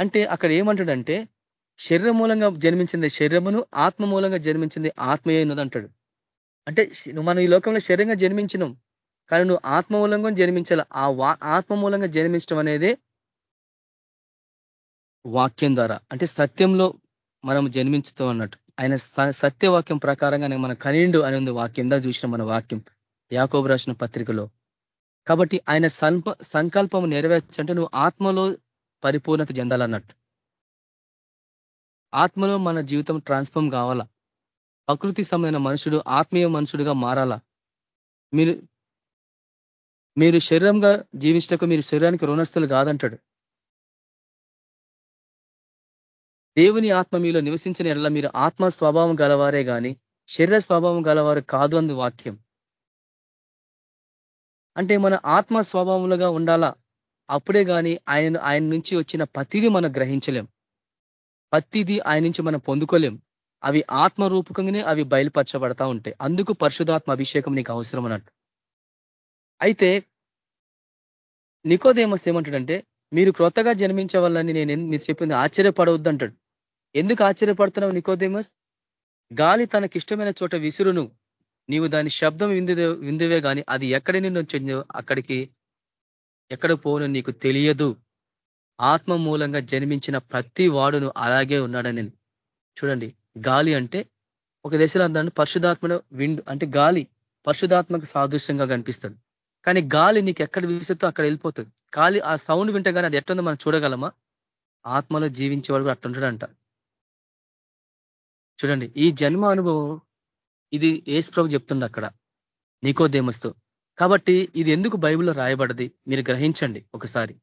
[SPEAKER 2] అంటే అక్కడ ఏమంటాడంటే శరీర మూలంగా జన్మించింది శరీరమును ఆత్మ మూలంగా జన్మించింది ఆత్మయే ఉన్నదంటాడు అంటే మనం ఈ లోకంలో శరీరంగా జన్మించినాం. కానీ నువ్వు ఆత్మ మూలంగా జన్మించాలి. ఆ ఆత్మ మూలంగా జన్మించడం అనేది వాక్యం ద్వారా. అంటే సత్యంలో మనం జన్మించుతాం అన్నట్టు. ఆయన సత్యవాక్యం ప్రకారంగా మన కనిండు అని ఉంది వాక్యం. దా చూసిన మన వాక్యం. యాకోబు రాసిన పత్రికలో. కాబట్టి ఆయన సంప సంకల్పం నెరవేర్చంటే నువ్వు ఆత్మలో పరిపూర్ణత చెందాలన్నట్టు. ఆత్మలో మన జీవితం ట్రాన్స్ఫార్మ్ కావాలా? ప్రకృతి సంబంధమైన మనుషుడు ఆత్మీయ మనుషుడుగా మారాలా? మీరు మీరు శరీరంగా జీవించటకు మీరు శరీరానికి రుణస్థులు కాదంటాడు. దేవుని ఆత్మ మీలో నివసించిన ఎడల మీరు ఆత్మ స్వభావం గలవారే కానీ శరీర స్వభావం గలవారు కాదు అంది వాక్యం. అంటే మన ఆత్మ స్వభావములుగా ఉండాలా? అప్పుడే కానీ ఆయన ఆయన నుంచి వచ్చిన ప్రతిదీ మనం గ్రహించలేం. ప్రతిదీ ఆయన నుంచి మనం పొందుకోలేం. అవి ఆత్మ రూపకంగానే అవి బయలుపరచబడతా ఉంటాయి. అందుకు పరిశుధాత్మ అభిషేకం నీకు అవసరం అన్నట్టు. అయితే నికోదేమస్ ఏమంటాడంటే మీరు క్రొత్తగా జన్మించే వాళ్ళని నేను మీరు చెప్పింది ఆశ్చర్యపడవద్దు అంటాడు ఎందుకు ఆశ్చర్యపడుతున్నావు నికోదేమస్? గాలి తనకిష్టమైన చోట విసురును. నీవు దాని శబ్దం విందుదే విందువే కానీ అది ఎక్కడి నుండి వచ్చిందో అక్కడికి ఎక్కడ పోను నీకు తెలియదు. ఆత్మ మూలంగా జన్మించిన ప్రతి వాడును అలాగే ఉన్నాడని చూడండి గాలి అంటే ఒక దశలో అందాన్ని పరిశుధాత్మను విండు అంటే గాలి పరిశుధాత్మకు సాదృశ్యంగా కనిపిస్తాడు కానీ గాలి నీకు ఎక్కడ విసుతో అక్కడ వెళ్ళిపోతుంది. గాలి ఆ సౌండ్ వింటే అది ఎట్టుందో మనం చూడగలమా? ఆత్మలో జీవించేవాడు కూడా అట్టుంటాడంట చూడండి ఈ జన్మ అనుభవం ఇది ఏసు ప్రభు చెప్తుంది అక్కడ. నీకోదేమస్తో. కాబట్టి ఇది ఎందుకు బైబిల్లో రాయబడది? మీరు గ్రహించండి ఒకసారి.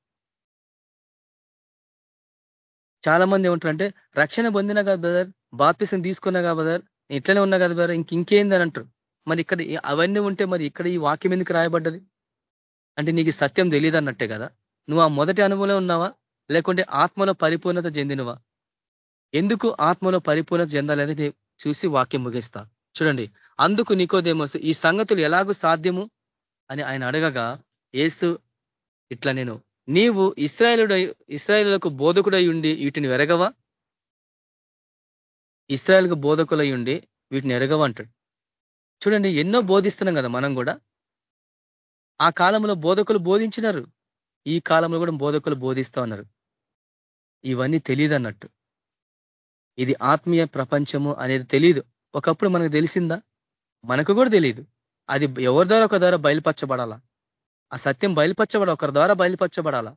[SPEAKER 2] చాలా మంది ఏమంటారంటే రక్షణ పొందిన కదా బ్రదర్? బాప్తిసం తీసుకున్నా కదా ఇట్లనే ఉన్నా కదా బ్రదర్ ఇంక ఇంకేందని అంటారు. మరి ఇక్కడ అవన్నీ ఉంటే మరి ఇక్కడ ఈ వాక్యం ఎందుకు రాయబడ్డది? అంటే నీకు సత్యం తెలియదు అన్నట్టే కదా? నువ్వు ఆ మొదటి అనుభవంలో ఉన్నావా? లేకుంటే ఆత్మలో పరిపూర్ణత చెందినవా? ఎందుకు ఆత్మలో పరిపూర్ణత చెందాలనేది చూసి వాక్యం ముగిస్తా. చూడండి. అందుకు నికోదేమోస్ ఈ సంగతులు ఎలాగూ సాధ్యము? అని ఆయన అడగగా ఏసు ఇట్లా నేను నీవు ఇస్రాయలుడై ఇస్రాయలకు బోధకుడై ఉండి వీటిని వెరగవా? ఇస్రాయల్కు బోధకులై ఉండి వీటిని ఎరగవంటాడు. చూడండి ఎన్నో బోధిస్తున్నాం కదా మనం కూడా. ఆ కాలంలో బోధకులు బోధించినారు. ఈ కాలంలో కూడా బోధకులు బోధిస్తా ఉన్నారు. ఇవన్నీ తెలియదు అన్నట్టు ఇది ఆత్మీయ ప్రపంచము అనేది తెలియదు ఒకప్పుడు మనకు తెలిసిందా? మనకు కూడా తెలియదు అది ఎవరి ద్వారా ఒక ద్వారా బయలుపరచబడాలా? ఆ సత్యం బయలుపరచబడ ఒకరి ద్వారా బయలుపరచబడాలా?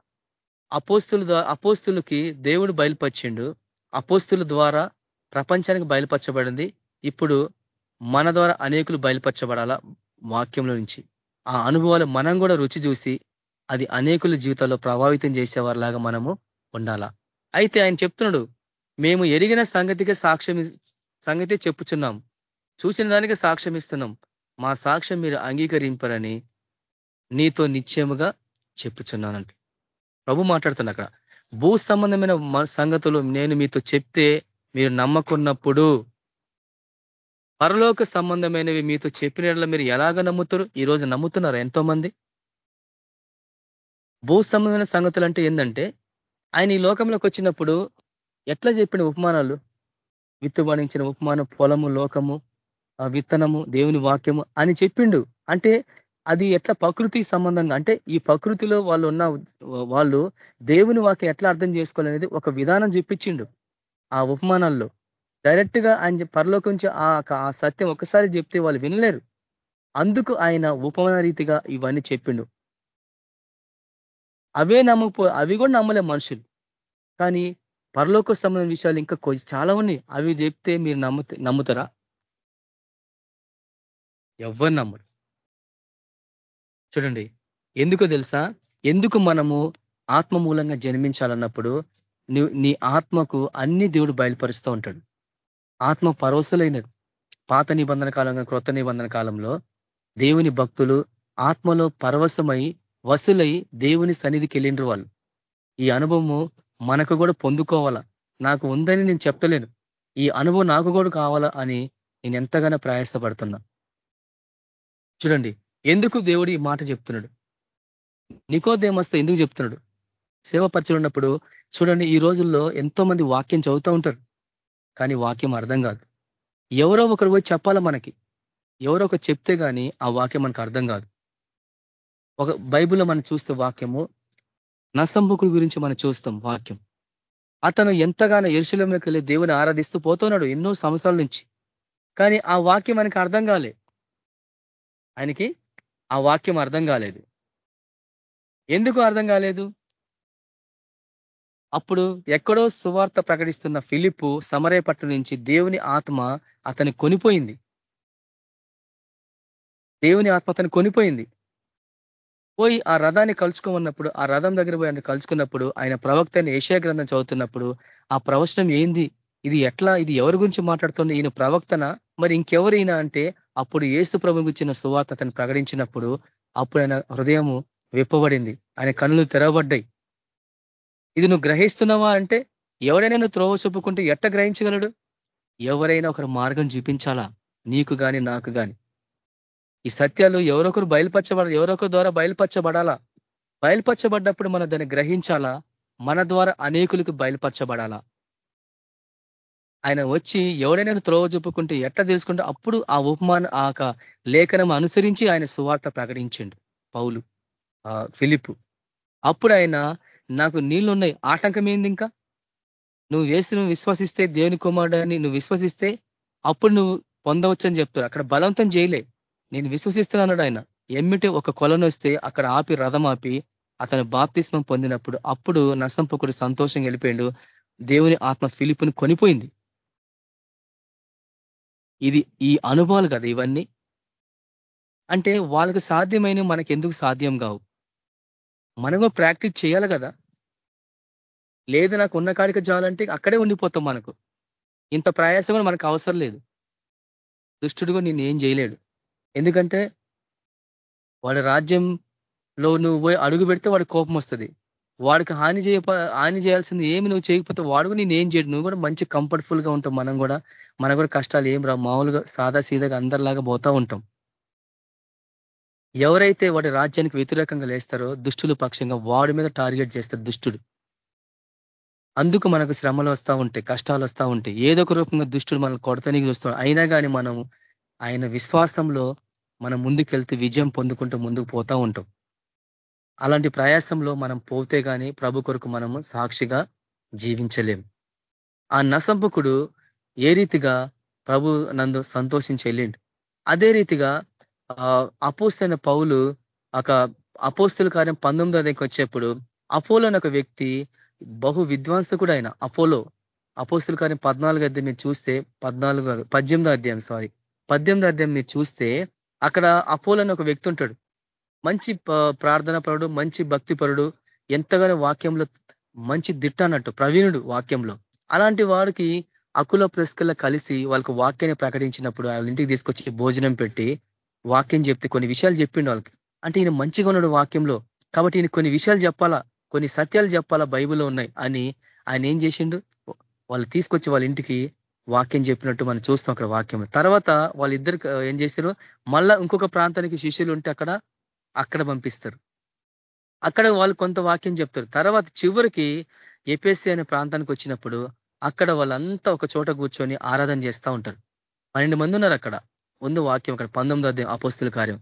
[SPEAKER 2] అపోస్తుల అపోస్తులకి దేవుడు బయలుపరిచిండు. అపోస్తుల ద్వారా ప్రపంచానికి బయలుపరచబడింది. ఇప్పుడు మన ద్వారా అనేకులు బయలుపరచబడాలా? వాక్యంలో నుంచి. ఆ అనుభవాలు మనం కూడా రుచి చూసి అది అనేకుల జీవితాల్లో ప్రభావితం చేసేవారిలాగా మనము ఉండాలా? అయితే ఆయన చెప్తున్నాడు మేము ఎరిగిన సంగతికి సాక్ష్యం సంగతి చెప్పుచున్నాం. చూసిన దానికి సాక్ష్యం ఇస్తున్నాం. మా సాక్ష్యం మీరు అంగీకరింపరని నీతో నిశ్చయముగా చెప్పుచున్నానంట. ప్రభు మాట్లాడుతున్నా అక్కడ భూ సంబంధమైన సంగతులు నేను మీతో చెప్తే మీరు నమ్మకున్నప్పుడు పరలోక సంబంధమైనవి మీతో చెప్పిన మీరు ఎలాగ నమ్ముతారు? ఈరోజు నమ్ముతున్నారు ఎంతో మంది భూ సంబంధమైన సంగతులు అంటే ఏంటంటే ఆయన ఈ లోకంలోకి వచ్చినప్పుడు ఎట్లా చెప్పిన ఉపమానాలు? విత్తుబడించిన ఉపమానం పొలము లోకము విత్తనము దేవుని వాక్యము అని చెప్పిండు. అంటే అది ఎట్లా ప్రకృతి సంబంధంగా? అంటే ఈ ప్రకృతిలో వాళ్ళు ఉన్న వాళ్ళు దేవుని వాక్యం ఎట్లా అర్థం చేసుకోవాలనేది ఒక విధానం చూపించిండు. ఆ ఉపమానాల్లో. డైరెక్ట్గా ఆయన పరలోకి నుంచి ఆ సత్యం ఒకసారి చెప్తే వాళ్ళు వినలేరు. అందుకు ఆయన ఉపమాన రీతిగా ఇవన్నీ చెప్పిండు. అవే నమ్మకపో అవి కూడా నమ్మలే మనుషులు. కానీ పరలోక సంబంధం విషయాలు ఇంకా చాలా ఉన్నాయి. అవి చెప్తే మీరు నమ్ముత నమ్ముతారా? ఎవరు నమ్మరు. చూడండి ఎందుకో తెలుసా? ఎందుకు మనము ఆత్మ మూలంగా జన్మించాలన్నప్పుడు నీ ఆత్మకు అన్ని దేవుడు బయలుపరుస్తూ ఉంటాడు. ఆత్మ పరోసలైనది పాత నిబంధన కాలంగా క్రొత్త నిబంధన కాలంలో దేవుని భక్తులు ఆత్మలో పరవశమై వసులై దేవుని సన్నిధికి వెళ్ళిండ్రు వాళ్ళు. ఈ అనుభవము మనకు కూడా పొందుకోవాలా? నాకు ఉందని నేను చెప్తలేను ఈ అనుభవం నాకు కూడా కావాలా అని నేను ఎంతగానో ప్రయాసపడుతున్నా. చూడండి ఎందుకు దేవుడు ఈ మాట చెప్తున్నాడు? నికోదేమస్త ఎందుకు చెప్తున్నాడు? సేవ ఉన్నప్పుడు చూడండి ఈ రోజుల్లో ఎంతో మంది వాక్యం చదువుతూ ఉంటారు. కానీ వాక్యం అర్థం కాదు. ఎవరో ఒకరు పోయి చెప్పాలా మనకి? ఎవరో ఒకరు చెప్తే కానీ ఆ వాక్యం మనకు అర్థం కాదు. ఒక బైబిల్లో మనం చూస్తే వాక్యము నసంభకుడి గురించి మనం చూస్తాం వాక్యం. అతను ఎంతగానో ఎరుశలంలోకి వెళ్ళి దేవుని ఆరాధిస్తూ పోతున్నాడు ఎన్నో సంవత్సరాల నుంచి. కానీ ఆ వాక్యం మనకి అర్థం కాలే. ఆయనకి ఆ వాక్యం అర్థం కాలేదు. ఎందుకు అర్థం కాలేదు? అప్పుడు ఎక్కడో సువార్త ప్రకటిస్తున్న ఫిలిప్పు సమరేపట్టు నుంచి దేవుని ఆత్మ అతని కొనిపోయింది. దేవుని ఆత్మ అతను కొనిపోయింది. పోయి ఆ రథాన్ని కలుసుకోమన్నప్పుడు ఆ రథం దగ్గర పోయి ఆయన కలుసుకున్నప్పుడు ఆయన ప్రవక్త అయిన ఏషియా గ్రంథం చదువుతున్నప్పుడు ఆ ప్రవచనం ఏంది? ఇది ఎట్లా? ఇది ఎవరి గురించి మాట్లాడుతుంది? ఈయన ప్రవక్తన? మరి ఇంకెవరైనా అంటే అప్పుడు ఏసు ప్రభు గురించిన సువార్త అతను ప్రకటించినప్పుడు అప్పుడు ఆయన హృదయము విప్పబడింది. ఆయన కనులు తెరవబడ్డాయి. ఇది నువ్వు గ్రహిస్తున్నావా అంటే ఎవరైనా నువ్వు త్రోవ చూపుకుంటే ఎట్ట గ్రహించగలడు? ఎవరైనా ఒకరు మార్గం చూపించాలా? నీకు గాని నాకు గాని. ఈ సత్యాలు ఎవరొకరు బయలుపరచబడాలి ఎవరొకరు ద్వారా బయలుపరచబడాలా? బయలుపరచబడ్డప్పుడు మనం దాన్ని గ్రహించాలా? మన ద్వారా అనేకులకు బయలుపరచబడాలా? ఆయన వచ్చి ఎవడైనా త్రోవ చూపుకుంటే ఎట్లా తెలుసుకుంటే అప్పుడు ఆ ఉపమాన ఆ లేఖనం అనుసరించి ఆయన సువార్త ప్రకటించిండు పౌలు ఫిలిప్ అప్పుడు ఆయన నాకు నీళ్ళు ఉన్నాయి ఆటంకం ఏంది ఇంకా నువ్వు వేసి నువ్వు విశ్వసిస్తే దేవుని కుమారుడని నువ్వు విశ్వసిస్తే అప్పుడు నువ్వు పొందవచ్చని చెప్తారు. అక్కడ బలవంతం చేయలే. నేను విశ్వసిస్తున్నాడు ఆయన. ఎమ్మిటి ఒక కొలను వస్తే అక్కడ ఆపి రథం ఆపి అతను బాప్తిస్మం పొందినప్పుడు అప్పుడు నసంపకుడు సంతోషం వెళ్ళిపోయాడు దేవుని ఆత్మ ఫిలిపుని కొనిపోయింది. ఇది ఈ అనుభవాలు కదా ఇవన్నీ? అంటే వాళ్ళకి సాధ్యమైన మనకి ఎందుకు సాధ్యం కావు? మనము ప్రాక్టీస్ చేయాలి కదా? లేదు నాకు ఉన్న కాడికి చాలంటే అక్కడే ఉండిపోతాం మనకు. ఇంత ప్రయాసం కూడా మనకు అవసరం లేదు. దుష్టుడు కూడా నేను ఏం చేయలేడు. ఎందుకంటే వాడి రాజ్యంలో నువ్వు పోయి అడుగు పెడితే వాడి కోపం వస్తుంది. వాడికి హాని చేయ హాని చేయాల్సింది ఏమి నువ్వు చేయకపోతే వాడు కూడా నేను ఏం చేయడు. నువ్వు కూడా మంచి కంఫర్ట్ఫుల్గా ఉంటాం మనం కూడా మన కూడా కష్టాలు ఏం రా మామూలుగా సాదా సీదాగా అందరిలాగా పోతా ఉంటాం. ఎవరైతే వాడి రాజ్యానికి వ్యతిరేకంగా లేస్తారో దుష్టుల పక్షంగా వాడి మీద టార్గెట్ చేస్తారు దుష్టుడు. అందుకు మనకు శ్రమలు వస్తూ ఉంటాయి కష్టాలు వస్తూ ఉంటాయి. ఏదో ఒక రూపంగా దుష్టుడు మనల్ని కొడతానికి చూస్తాం అయినా కానీ మనం ఆయన విశ్వాసంలో మనం ముందుకెళ్తే విజయం పొందుకుంటూ ముందుకు పోతూ ఉంటాం. అలాంటి ప్రయాసంలో మనం పోతే కానీ ప్రభు కొరకు మనము సాక్షిగా జీవించలేం. ఆ నసంపుకుడు ఏ రీతిగా ప్రభు నందు సంతోషించి వెళ్ళిండు? అదే రీతిగా అపోస్తైన పౌలు ఒక అపోస్తుల కార్యం పంతొమ్మిదో అదేకి వచ్చేప్పుడు అపోలో ఒక వ్యక్తి బహు విద్వాంసకుడు ఆయన అపోలో అపోస్తుల కార్యం పద్నాలుగు అధ్యాయం మీరు చూస్తే పద్నాలుగు పద్దెనిమిదో అధ్యాయం సారీ పద్దెనిమిదో అధ్యాయం మీరు చూస్తే అక్కడ అపోలో ఒక వ్యక్తి ఉంటాడు. మంచి ప్రార్థన పరుడు మంచి భక్తి పరుడు ఎంతగానో వాక్యంలో మంచి దిట్ట అన్నట్టు ప్రవీణుడు వాక్యంలో. అలాంటి వాడికి అకుల ప్రెస్కల్ కలిసి వాళ్ళకు వాక్యాన్ని ప్రకటించినప్పుడు వాళ్ళ ఇంటికి తీసుకొచ్చి భోజనం పెట్టి వాక్యం చెప్తే కొన్ని విషయాలు చెప్పిండు వాళ్ళకి. అంటే ఈయన మంచిగా ఉన్నాడు వాక్యంలో. కాబట్టి ఈయన కొన్ని విషయాలు చెప్పాలా? కొన్ని సత్యాలు చెప్పాలా బైబిల్లో ఉన్నాయి అని ఆయన ఏం చేసిండు? వాళ్ళు తీసుకొచ్చి వాళ్ళ ఇంటికి వాక్యం చెప్పినట్టు మనం చూస్తాం అక్కడ వాక్యం తర్వాత వాళ్ళిద్దరు ఏం చేశారు? మళ్ళా ఇంకొక ప్రాంతానికి శిష్యులు ఉంటే అక్కడ అక్కడ పంపిస్తారు. అక్కడ వాళ్ళు కొంత వాక్యం చెప్తారు. తర్వాత చివరికి ఎపిఎస్సి అనే ప్రాంతానికి వచ్చినప్పుడు అక్కడ వాళ్ళంతా ఒక చోట కూర్చొని ఆరాధన చేస్తూ ఉంటారు. పన్నెండు మంది ఉన్నారు అక్కడ. ఉంది వాక్యం అక్కడ పంతొమ్మిది అధ్యాయం అపోస్తుల కార్యం.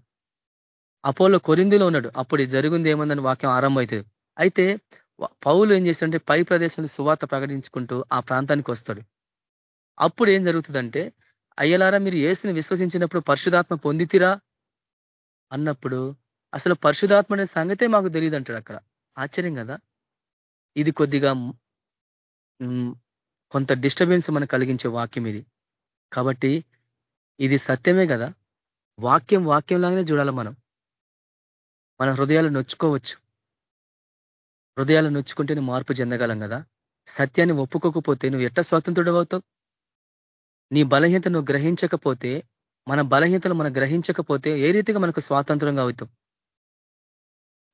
[SPEAKER 2] అపోలో కొరిందులో ఉన్నాడు. అప్పుడు జరిగింది ఏమందని వాక్యం ఆరంభం అవుతుంది అయితే పౌలు ఏం చేస్తాడంటే పై ప్రదేశంలో సువార్త ప్రకటించుకుంటూ ఆ ప్రాంతానికి వస్తాడు. అప్పుడు ఏం జరుగుతుందంటే అయ్యలారా మీరు ఏసుని విశ్వసించినప్పుడు పరిశుధాత్మ పొందితిరా? అన్నప్పుడు అసలు పరిశుధాత్మ అనే సంగతే మాకు తెలియదు అంటాడు అక్కడ. ఆశ్చర్యం కదా? ఇది కొద్దిగా కొంత డిస్టర్బెన్స్ మనకు కలిగించే వాక్యం ఇది. కాబట్టి ఇది సత్యమే కదా? వాక్యం వాక్యం లాగానే చూడాలి మనం. మన హృదయాలు నొచ్చుకోవచ్చు. హృదయాలు నొచ్చుకుంటేనే మార్పు చెందగలం కదా. సత్యాన్ని ఒప్పుకోకపోతే నువ్వు ఎట్ట స్వతంత్రుడు అవుతావు? నీ బలహీనత నువ్వు గ్రహించకపోతే మన బలహీనతలు మనం గ్రహించకపోతే ఏ రీతిగా మనకు స్వాతంత్రంగా అవుతాం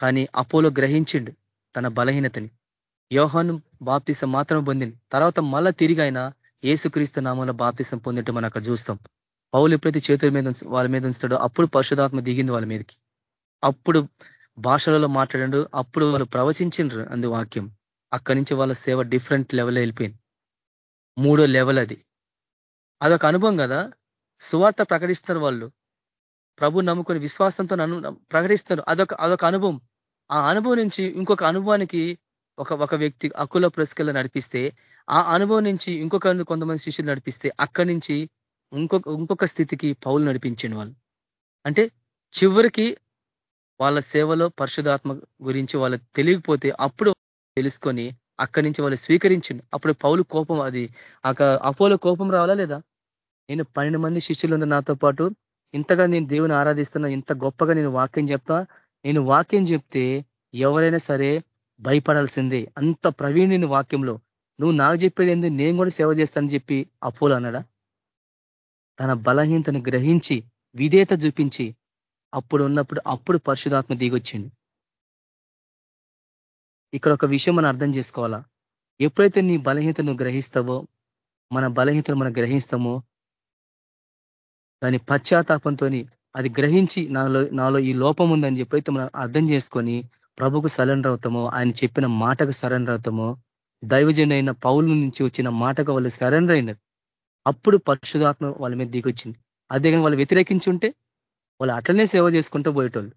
[SPEAKER 2] కానీ అపోలో గ్రహించిండు తన బలహీనతని. యోహాను బాప్తిసం మాత్రం పొందింది తర్వాత మళ్ళా తిరిగి ఆయన ఏసుక్రీస్తు నామంలో బాప్తిసం పొందింటే మనం అక్కడ చూస్తాం. పౌలు ఎప్పుడైతే చేతుల మీద వాళ్ళ మీద ఉంచుతాడో అప్పుడు పరిశుధాత్మ దిగింది వాళ్ళ మీదకి. అప్పుడు భాషలలో మాట్లాడండు అప్పుడు వాళ్ళు ప్రవచించిండ్రు అందు వాక్యం. అక్కడి నుంచి వాళ్ళ సేవ డిఫరెంట్ లెవెల్ వెళ్ళిపోయింది. మూడో లెవెల్ అది. అదొక అనుభవం కదా? సువార్త ప్రకటిస్తున్నారు వాళ్ళు. ప్రభు నమ్ముకొని విశ్వాసంతో నన్ను ప్రకటిస్తున్నారు. అదొక అదొక అనుభవం. ఆ అనుభవం నుంచి ఇంకొక అనుభవానికి ఒక ఒక వ్యక్తి అకుల పురస్కల నడిపిస్తే ఆ అనుభవం నుంచి ఇంకొక కొంతమంది శిష్యులు నడిపిస్తే అక్కడి నుంచి ఇంకొక ఇంకొక స్థితికి పౌలు నడిపించిన వాళ్ళు. అంటే చివరికి వాళ్ళ సేవలో పరిశుధాత్మ గురించి వాళ్ళకి తెలియకపోతే అప్పుడు తెలుసుకొని అక్కడి నుంచి వాళ్ళు స్వీకరించిండు. అప్పుడు పౌలు కోపం అది. అపోలో కోపం రావాలా లేదా? నేను పన్నెండు మంది శిష్యులు ఉన్న నాతో పాటు ఇంతగా నేను దేవుని ఆరాధిస్తున్నా ఇంత గొప్పగా నేను వాక్యం చెప్తా నేను వాక్యం చెప్తే ఎవరైనా సరే భయపడాల్సిందే. అంత ప్రవీణుని వాక్యంలో. నువ్వు నాకు చెప్పేది ఏంది? నేను కూడా సేవ చేస్తానని చెప్పి అపోలో అన్నాడా? తన బలహీనతను గ్రహించి విధేత చూపించి అప్పుడు ఉన్నప్పుడు అప్పుడు పరిశుధాత్మ దిగొచ్చింది. ఇక్కడ ఒక విషయం మనం అర్థం చేసుకోవాలా? ఎప్పుడైతే నీ బలహీనతను గ్రహిస్తావో మన బలహీనతను మనం గ్రహిస్తామో దాని పశ్చాత్తాపంతో అది గ్రహించి నాలో నాలో ఈ లోపం ఉందని చెప్పైతే మనం అర్థం చేసుకొని ప్రభుకు సరెండర్ అవుతామో ఆయన చెప్పిన మాటకు సరెండర్ అవుతామో దైవజనైన పౌల నుంచి వచ్చిన మాటకు వాళ్ళు సరెండర్ అయినారు. అప్పుడు పరిశుధాత్మ వాళ్ళ మీద దిగొచ్చింది. అదే కానీ వాళ్ళు వ్యతిరేకించి ఉంటే వాళ్ళు అట్లనే సేవ చేసుకుంటూ పోయేటోళ్ళు.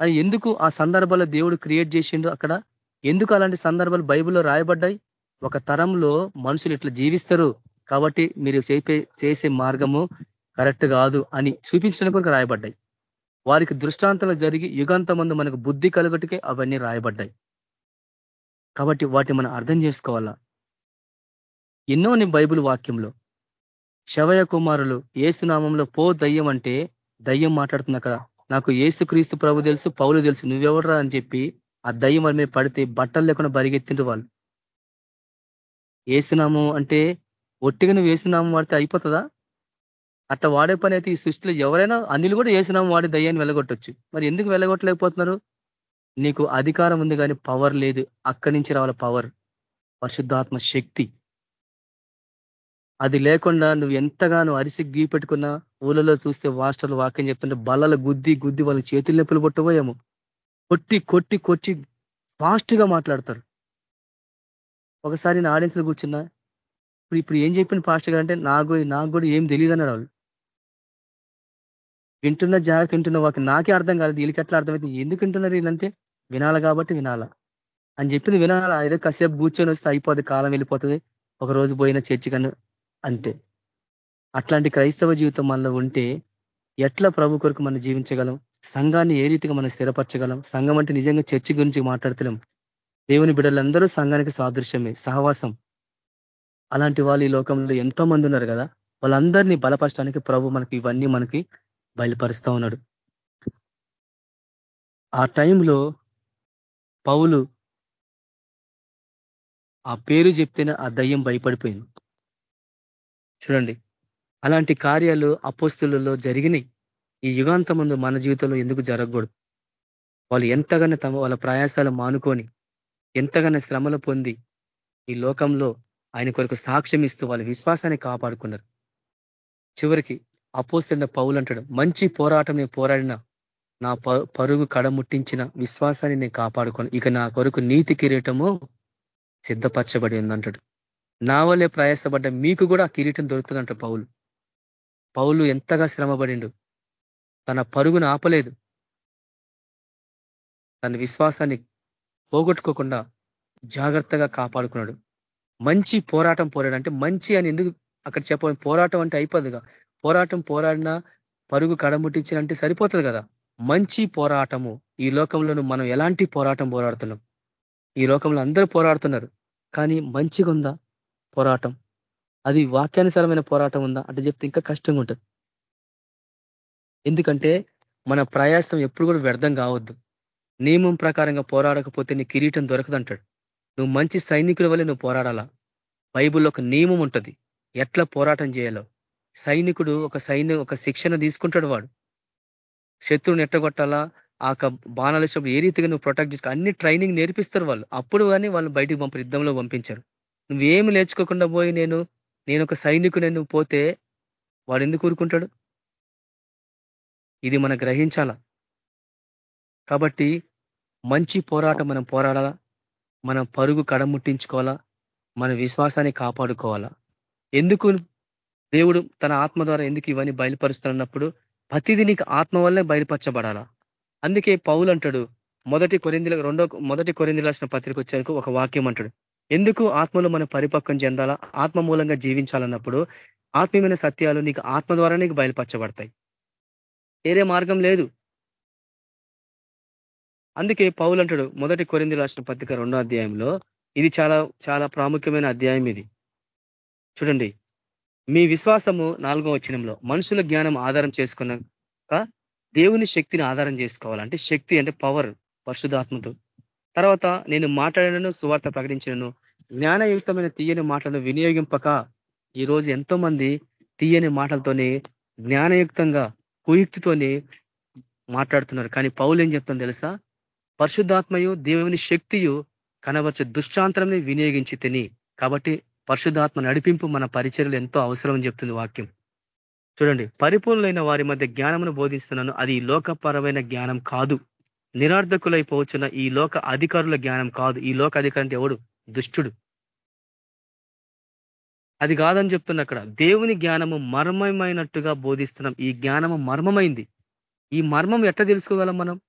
[SPEAKER 2] అది ఎందుకు ఆ సందర్భాల్లో దేవుడు క్రియేట్ చేసిండు అక్కడ? ఎందుకు అలాంటి సందర్భాలు బైబిల్లో రాయబడ్డాయి? ఒక తరంలో మనుషులు ఇట్లా జీవిస్తారు కాబట్టి మీరు చేపే చేసే మార్గము కరెక్ట్ కాదు అని చూపించడానికి కొరకు రాయబడ్డాయి. వారికి దృష్టాంతాలు జరిగి యుగాంత మందు మనకు బుద్ధి కలుగటికే అవన్నీ రాయబడ్డాయి. కాబట్టి వాటిని మనం అర్థం చేసుకోవాలా? ఎన్నోని బైబుల్ వాక్యంలో. శవయ కుమారులు ఏసునామంలో పో దయ్యం అంటే దయ్యం మాట్లాడుతుంది అక్కడ. నాకు ఏసు క్రీస్తు ప్రభు తెలుసు పౌలు తెలుసు నువ్వెవడరా అని చెప్పి ఆ దయ్యం వాళ్ళ మీద పడితే బట్టలు లేకుండా బరిగెత్తిండ్రు వాళ్ళు. ఏసునామం అంటే ఒట్టిగా నువ్వు ఏసునామం వాడితే అయిపోతుందా? అట్లా వాడే పని అయితే ఈ సృష్టిలో ఎవరైనా అన్నిలు కూడా ఏసునామం వాడి దయ్యాన్ని వెళ్ళగొట్టొచ్చు మరి ఎందుకు వెళ్ళగొట్టలేకపోతున్నారు నీకు అధికారం ఉంది కానీ పవర్ లేదు. అక్కడి నుంచి రావాల పవర్ పరిశుద్ధాత్మ శక్తి. అది లేకుండా నువ్వు ఎంతగానో అరిసి గీ పెట్టుకున్నా ఊళ్ళలో చూస్తే వాస్టర్లు వాక్యం చెప్తుంటే బల్లలు గుద్ది గుద్ది వాళ్ళ చేతులు నొప్పులు కొట్టబోయేమో కొట్టి కొట్టి కొట్టి ఫాస్ట్గా మాట్లాడతారు. ఒకసారి నేను ఆడియన్స్లో కూర్చున్నా ఇప్పుడు ఇప్పుడు ఏం చెప్పిన ఫాస్ట్గా అంటే నాకు నాకు కూడా ఏం తెలియదు అన్నారు వాళ్ళు. వింటున్న జాగ్రత్త వింటున్న వాళ్ళకి నాకే అర్థం కాదు వీళ్ళకి ఎట్లా అర్థమైతే ఎందుకు వింటున్నారు వీళ్ళంటే వినాల కాబట్టి వినాల. అని చెప్పింది వినాలా. ఏదో కాసేపు కూర్చొని వస్తే అయిపోతుంది కాలం వెళ్ళిపోతుంది. ఒక రోజు పోయిన చర్చి కన్నా అంతే. అట్లాంటి క్రైస్తవ జీవితం మనలో ఉంటే ఎట్లా ప్రభు కొరకు మనం జీవించగలం? సంఘాన్ని ఏ రీతిగా మనం స్థిరపరచగలం? సంఘం అంటే నిజంగా చర్చి గురించి మాట్లాడతలేం. దేవుని బిడ్డలందరూ సంఘానికి సాదృశ్యమే సహవాసం. అలాంటి వాళ్ళు ఈ లోకంలో ఎంతో మంది ఉన్నారు కదా వాళ్ళందరినీ బలపరచడానికి ప్రభు మనకి ఇవన్నీ మనకి బయలుపరుస్తూ ఉన్నాడు. ఆ టైంలో పౌలు ఆ పేరు చెప్తేనే ఆ దయ్యం భయపడిపోయింది. చూడండి. అలాంటి కార్యాలు అపోస్తులలో జరిగినాయి. ఈ యుగాంత ముందు మన జీవితంలో ఎందుకు జరగకూడదు? వాళ్ళు ఎంతగానో తమ వాళ్ళ ప్రయాసాలు మానుకొని ఎంతగానో శ్రమలు పొంది ఈ లోకంలో ఆయన కొరకు సాక్ష్యం ఇస్తూ వాళ్ళ విశ్వాసాన్ని కాపాడుకున్నారు. చివరికి అపోస్తున్న పౌలు అంటాడు మంచి పోరాటం నేను పోరాడిన నా పరుగు కడముట్టించిన విశ్వాసాన్ని నేను కాపాడుకోను ఇక నా కొరకు నీతి కిరీటము సిద్ధపరచబడి ఉందంటాడు. నా వల్లే ప్రయాసపడ్డ మీకు కూడా ఆ కిరీటం దొరుకుతుందంట పౌలు. పౌలు ఎంతగా శ్రమపడిండు. తన పరుగును ఆపలేదు. తన విశ్వాసాన్ని పోగొట్టుకోకుండా జాగ్రత్తగా కాపాడుకున్నాడు. మంచి పోరాటం పోరాడు. అంటే మంచి అని ఎందుకు అక్కడ చెప్ప పోరాటం అంటే అయిపోదుగా. పోరాటం పోరాడినా పరుగు కడముట్టించినంటే సరిపోతుంది కదా. మంచి పోరాటము. ఈ లోకంలోనూ మనం ఎలాంటి పోరాటం పోరాడుతున్నాం? ఈ లోకంలో అందరూ పోరాడుతున్నారు. కానీ మంచిగా ఉందా పోరాటం. అది వాక్యానుసారమైన పోరాటం ఉందా? అంటే చెప్తే ఇంకా కష్టంగా ఉంటుంది. ఎందుకంటే మన ప్రయాసం ఎప్పుడు కూడా వ్యర్థం కావద్దు. నియమం ప్రకారంగా పోరాడకపోతే నీ కిరీటం దొరకదంటాడు నువ్వు మంచి సైనికుల వల్ల నువ్వు పోరాడాలా? బైబుల్లో ఒక నియమం ఉంటుంది. ఎట్లా పోరాటం చేయాలో. సైనికుడు ఒక సైన్య ఒక శిక్షణ తీసుకుంటాడు వాడు. శత్రువుని ఎట్టగొట్టాలా? ఆ బాణాలు వచ్చినప్పుడు ఏ రీతిగా నువ్వు ప్రొటెక్ట్ చేసుకో అన్ని ట్రైనింగ్ నేర్పిస్తారు వాళ్ళు. అప్పుడు కానీ వాళ్ళు బయటికి పంపరు. యుద్ధంలో పంపించారు. నువ్వేమి నేర్చుకోకుండా పోయి నేను నేను ఒక సైనికుని నువ్వు పోతే వాడు ఎందుకు ఊరుకుంటాడు? ఇది మనం గ్రహించాల. కాబట్టి మంచి పోరాటం మనం పోరాడాలా. మనం పరుగు కడముట్టించుకోవాలా మన విశ్వాసాన్ని కాపాడుకోవాలా. ఎందుకు దేవుడు తన ఆత్మ ద్వారా ఎందుకు ఇవన్నీ బయలుపరుస్తున్నప్పుడు ప్రతిదీ నీకు ఆత్మ వల్లే బయలుపరచబడాలా. అందుకే పౌలు అంటాడు మొదటి కొరిందిల రెండో మొదటి కొరింది రాసిన పత్రిక వచ్చాక ఒక వాక్యం అంటాడు. ఎందుకు ఆత్మలో మనం పరిపక్వం చెందాలా? ఆత్మ మూలంగా జీవించాలన్నప్పుడు ఆత్మీయమైన సత్యాలు నీకు ఆత్మ ద్వారా నీకు బయలుపరచబడతాయి. వేరే మార్గం లేదు. అందుకే పౌలు అంటాడు మొదటి కొరింది రాసిన పత్రిక రెండో అధ్యాయంలో ఇది చాలా చాలా ప్రాముఖ్యమైన అధ్యాయం ఇది. చూడండి మీ విశ్వాసము నాలుగో వచనంలో మనుషుల జ్ఞానం ఆధారం చేసుకున్నాక దేవుని శక్తిని ఆధారం చేసుకోవాలంటే శక్తి అంటే పవర్ పరిశుధాత్మతో తర్వాత నేను మాట్లాడినను సువార్త ప్రకటించినను. జ్ఞానయుక్తమైన తీయని మాటలను వినియోగింపక ఈరోజు ఎంతో మంది తీయని మాటలతోనే జ్ఞానయుక్తంగా కుయుక్తితోనే మాట్లాడుతున్నారు. కానీ పౌలు ఏం చెప్తాను తెలుసా? పరిశుద్ధాత్మయు దేవుని శక్తియు కనబరిచే దుష్టాంతరంని వినియోగించి తిని. కాబట్టి పరిశుద్ధాత్మ నడిపింపు మన పరిచర్లు ఎంతో అవసరం అని చెప్తుంది వాక్యం. చూడండి పరిపూర్ణులైన వారి మధ్య జ్ఞానమును బోధిస్తున్నాను. అది లోకపరమైన జ్ఞానం కాదు. నిరార్థకులైపోవచ్చున్న ఈ లోక అధికారుల జ్ఞానం కాదు. ఈ లోక అధికారం అంటే ఎవడు? దుష్టుడు. అది కాదని చెప్తున్నా అక్కడ. దేవుని జ్ఞానము మర్మమైనట్టుగా బోధిస్తున్నాం. ఈ జ్ఞానము మర్మమైంది. ఈ మర్మం ఎట్లా తెలుసుకోగలం మనం?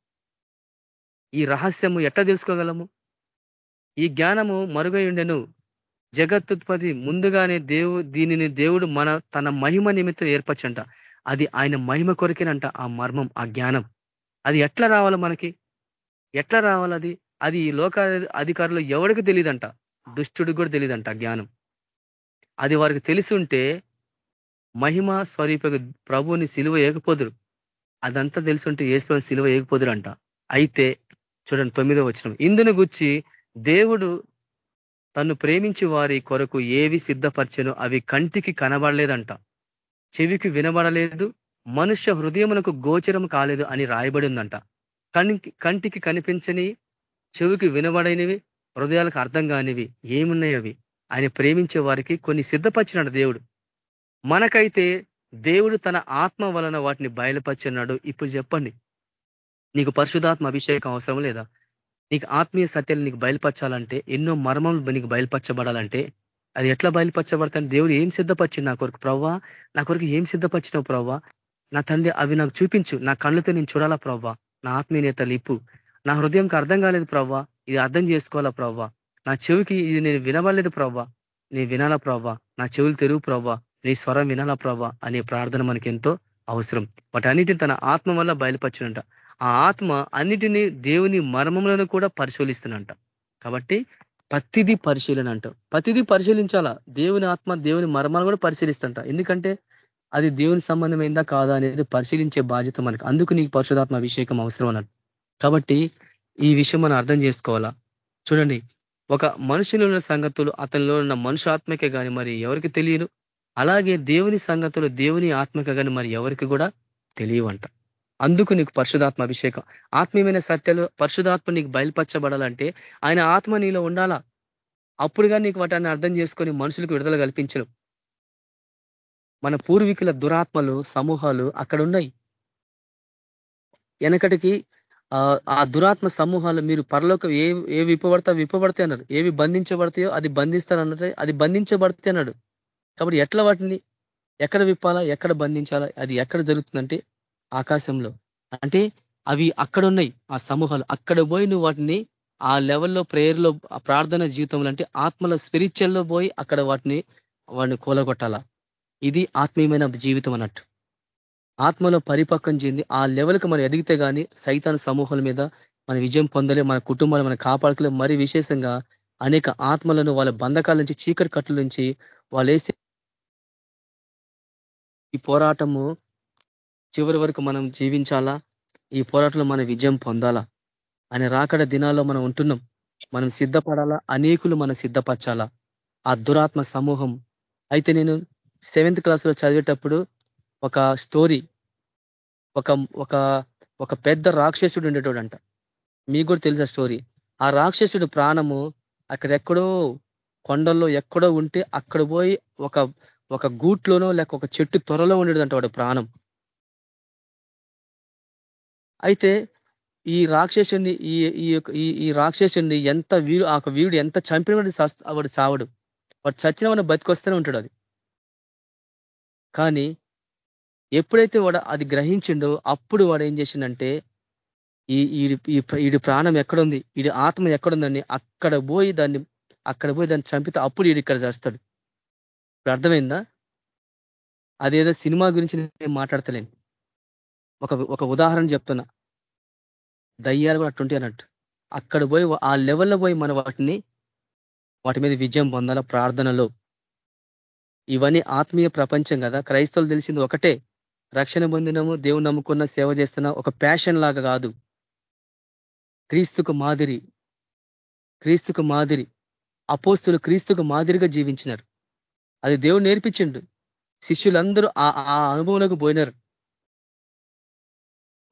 [SPEAKER 2] ఈ రహస్యము ఎట్లా తెలుసుకోగలము? ఈ జ్ఞానము మరుగై ఉండెను. జగత్తుత్పత్తి ముందుగానే దేవు దీనిని దేవుడు మన తన మహిమ నిమిత్తం ఏర్పరచంట. అది ఆయన మహిమ కొరకేనంట ఆ మర్మం ఆ జ్ఞానం. అది ఎట్లా రావాలి మనకి? ఎట్లా రావాలి అది? అది ఈ లోక అధికారులు ఎవరికి తెలియదంట దుష్టుడికి కూడా తెలియదంట జ్ఞానం. అది వారికి తెలిసుంటే మహిమ స్వరూప ప్రభుని సిలువ ఏకపోదురు అదంతా తెలుసుంటే ఏసు సిలువ ఏకపోదురు అంట అయితే చూడండి తొమ్మిదో వచ్చిన ఇందును గుచ్చి దేవుడు తను ప్రేమించి వారి కొరకు ఏవి సిద్ధపరచను అవి కంటికి కనబడలేదంట. చెవికి వినబడలేదు మనుష్య హృదయమునకు గోచరం కాలేదు అని రాయబడి ఉందంట కంటికి కనిపించని చెవికి వినబడైనవి హృదయాలకు అర్థం కానివి ఏమున్నాయి అవి? ఆయన ప్రేమించే వారికి కొన్ని సిద్ధపరిచినాడు దేవుడు. మనకైతే దేవుడు తన ఆత్మ వలన వాటిని బయలుపరిచినాడు. ఇప్పుడు చెప్పండి. నీకు పరిశుధాత్మ అభిషేకం అవసరం లేదా? నీకు ఆత్మీయ సత్యాలు నీకు బయలుపరచాలంటే ఎన్నో మర్మములు నీకు బయలుపరచబడాలంటే అది ఎట్లా బయలుపరచబడతాను దేవుడు ఏం సిద్ధపరిచింది నా కొరకు? ప్రవ్వా నా కొరకు ఏం సిద్ధపరిచినావు ప్రవ్వా? నా తండ్రి అవి నాకు చూపించు. నా కళ్ళతో నేను చూడాలా ప్రవ్వా? నా ఆత్మీయత లిప్పు నా హృదయంకి అర్థం కాలేదు ప్రవ్వా. ఇది అర్థం చేసుకోవాలా ప్రవ్వా? నా చెవికి ఇది నేను వినవలేదు ప్రవ్వా. నీ వినాలా ప్రవ్వా? నా చెవులు తెరువు ప్రవ్వా? నీ స్వరం వినాలా ప్రవ్వా? అనే ప్రార్థన మనకి ఎంతో అవసరం వాటన్నిటిని తన ఆత్మ వల్ల బయలుపరచునంట. ఆ ఆత్మ అన్నిటినీ దేవుని మర్మములను కూడా పరిశీలిస్తున్నంట కాబట్టి ప్రతిదీ పరిశీలన అంట. ప్రతిదీ పరిశీలించాలా? దేవుని ఆత్మ దేవుని మర్మాలు కూడా పరిశీలిస్తుంట. ఎందుకంటే అది దేవుని సంబంధమైందా కాదా అనేది పరిశీలించే బాధ్యత మనకి. అందుకు నీకు పరిశుధాత్మ అభిషేకం అవసరం అన్నట్టు కాబట్టి ఈ విషయం మనం అర్థం చేసుకోవాలా? చూడండి ఒక మనుషులు ఉన్న సంగతులు అతనిలో ఉన్న మనుషాత్మకే కానీ మరి ఎవరికి తెలియదు? అలాగే దేవుని సంగతులు దేవుని ఆత్మక కానీ మరి ఎవరికి కూడా తెలియవంట. అందుకు నీకు పరిశుధాత్మ అభిషేకం. ఆత్మీయమైన సత్యాలు పరిశుధాత్మ నీకు బయలుపరచబడాలంటే ఆయన ఆత్మ నీలో ఉండాలా? అప్పుడుగా నీకు వాటిని అర్థం చేసుకొని మనుషులకు విడుదల కల్పించను మన పూర్వీకుల దురాత్మలు సమూహాలు అక్కడ ఉన్నాయి వెనకటికి ఆ దురాత్మ సమూహాలు మీరు పరలోక ఏ ఏ విప్పబడతా విప్పబడతాయి అన్నారు. ఏవి బంధించబడతాయో అది బంధిస్తారన్నట్టే అది బంధించబడితే అన్నాడు. కాబట్టి ఎట్లా వాటిని ఎక్కడ విప్పాలా ఎక్కడ బంధించాలా అది ఎక్కడ జరుగుతుందంటే ఆకాశంలో. అంటే అవి అక్కడ ఉన్నాయి ఆ సమూహాలు. అక్కడ పోయి నువ్వు వాటిని ఆ లెవెల్లో ప్రేయర్లో ప్రార్థన జీవితంలో అంటే ఆత్మల స్పిరిచువల్లో పోయి అక్కడ వాటిని వాడిని కూలగొట్టాలా. ఇది ఆత్మీయమైన జీవితం అన్నట్టు. ఆత్మలో పరిపక్వం చెంది ఆ లెవెల్కి మనం ఎదిగితే కానీ సైతాన్ సమూహాల మీద మన విజయం పొందలే మన కుటుంబాలు మన కాపాడకలే. మరి విశేషంగా అనేక ఆత్మలను వాళ్ళ బంధకాల నుంచి చీకటి కట్టుల నుంచి వాళ్ళు వేసే ఈ పోరాటము చివరి వరకు మనం జీవించాలా? ఈ పోరాటంలో మన విజయం పొందాలా? అనే రాకడ దినాల్లో మనం ఉంటున్నాం. మనం సిద్ధపడాలా? అనేకులు మనం సిద్ధపరచాలా? ఆ దురాత్మ సమూహం. అయితే నేను సెవెంత్ క్లాస్లో చదివేటప్పుడు ఒక స్టోరీ ఒక ఒక ఒక పెద్ద రాక్షసుడు ఉండేటోడంట. మీకు కూడా తెలుసా స్టోరీ. ఆ రాక్షసుడు ప్రాణము అక్కడెక్కడో కొండల్లో ఎక్కడో ఉంటే అక్కడ పోయి ఒక ఒక గూట్లోనో లేక ఒక చెట్టు త్వరలో ఉండేదంట వాడు ప్రాణం. అయితే ఈ రాక్షసుని ఈ ఈ ఈ రాక్షసుని ఎంత వీడు ఆ వీరుడు ఎంత చంపిన వాడు వాడు చావడు. వాడు చచ్చిన వాడిని బతికొస్తూనే ఉంటాడు అది. కానీ ఎప్పుడైతే వాడు అది గ్రహించిండో అప్పుడు వాడు ఏం చేసిండంటే ఈ ఈడు ప్రాణం ఎక్కడుంది? ఈడి ఆత్మ ఎక్కడుందని అక్కడ పోయి దాన్ని అక్కడ పోయి దాన్ని చంపితే అప్పుడు ఈడు ఇక్కడ చేస్తాడు. ఇప్పుడు అర్థమైందా? అదేదో సినిమా గురించి నేను మాట్లాడతలేను. ఒక ఒక ఉదాహరణ చెప్తున్నా. దయ్యాలు కూడా అట్టుంటే అన్నట్టు. అక్కడ పోయి ఆ లెవెల్లో పోయి మన వాటిని వాటి మీద విజయం పొందాల? ప్రార్థనలో. ఇవన్నీ ఆత్మీయ ప్రపంచం కదా. క్రైస్తవులు తెలిసింది ఒకటే రక్షణ పొందినము దేవుని నమ్ముకున్న సేవ చేస్తున్న ఒక ప్యాషన్ లాగా కాదు. క్రీస్తుకు మాదిరి క్రీస్తుకు మాదిరి అపోస్తులు క్రీస్తుకు మాదిరిగా జీవించినారు. అది దేవుడు నేర్పించిండు. శిష్యులందరూ ఆ అనుభవంలోకి పోయినారు.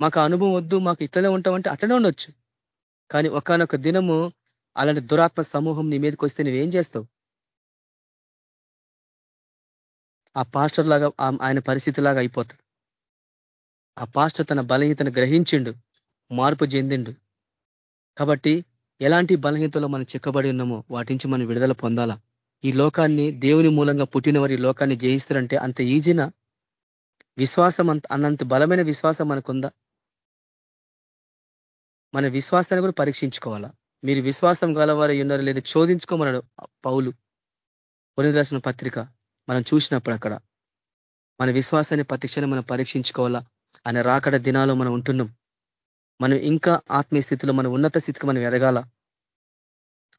[SPEAKER 2] మాకు అనుభవం వద్దు మాకు ఇట్లనే ఉంటామంటే అట్లనే ఉండొచ్చు. కానీ ఒకనొక దినము అలాంటి దురాత్మ సమూహం నీ మీదకి వస్తే నువ్వేం చేస్తావు? ఆ పాస్టర్ లాగా ఆయన పరిస్థితి లాగా అయిపోతాడు. ఆ పాస్టర్ తన బలహీతను గ్రహించిండు మార్పు చెందిండు. కాబట్టి ఎలాంటి బలహీనతలో మనం చిక్కబడి ఉన్నామో వాటి నుంచి మనం విడుదల పొందాలా? ఈ లోకాన్ని దేవుని మూలంగా పుట్టిన వారి లోకాన్ని జయిస్తారంటే అంత ఈజీన? విశ్వాసం అంత అన్నంత బలమైన విశ్వాసం మనకుందా? మన విశ్వాసాన్ని కూడా పరీక్షించుకోవాలా? మీరు విశ్వాసం గలవారు ఉన్నారు లేదా చోదించుకోమన్నాడు పౌలు. కొని రాసిన పత్రిక మనం చూసినప్పుడు అక్కడ మన విశ్వాసాన్ని ప్రతిక్షణ మనం పరీక్షించుకోవాలా? ఆయన రాకడ దినాలు మనం ఉంటున్నాం. మనం ఇంకా ఆత్మీయ స్థితిలో మన ఉన్నత స్థితికి మనం ఎదగాల?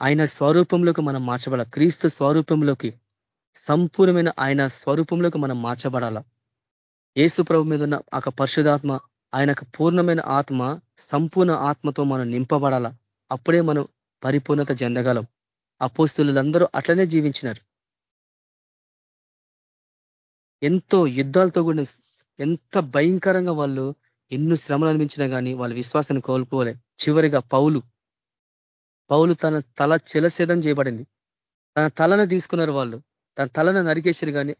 [SPEAKER 2] ఆయన స్వరూపంలోకి మనం మార్చబడాల? క్రీస్తు స్వరూపంలోకి సంపూర్ణమైన ఆయన స్వరూపంలోకి మనం మార్చబడాల? ఏసు ప్రభు మీద ఉన్న ఒక పరిశుధాత్మ ఆయనకు పూర్ణమైన ఆత్మ సంపూర్ణ ఆత్మతో మనం నింపబడాల? అప్పుడే మనం పరిపూర్ణత చెందగలం. అపోస్తులందరూ అట్లనే జీవించినారు. ఎంతో యుద్ధాలతో కూడిన ఎంత భయంకరంగా వాళ్ళు ఎన్నో శ్రమలు అనిపించినా కానీ వాళ్ళ విశ్వాసాన్ని కోల్పోలే. చివరిగా పౌలు. పౌలు తన తల చెలసేదం చేయబడింది. తన తలను తీసుకున్నారు వాళ్ళు. తన తలను నరికేశారు కానీ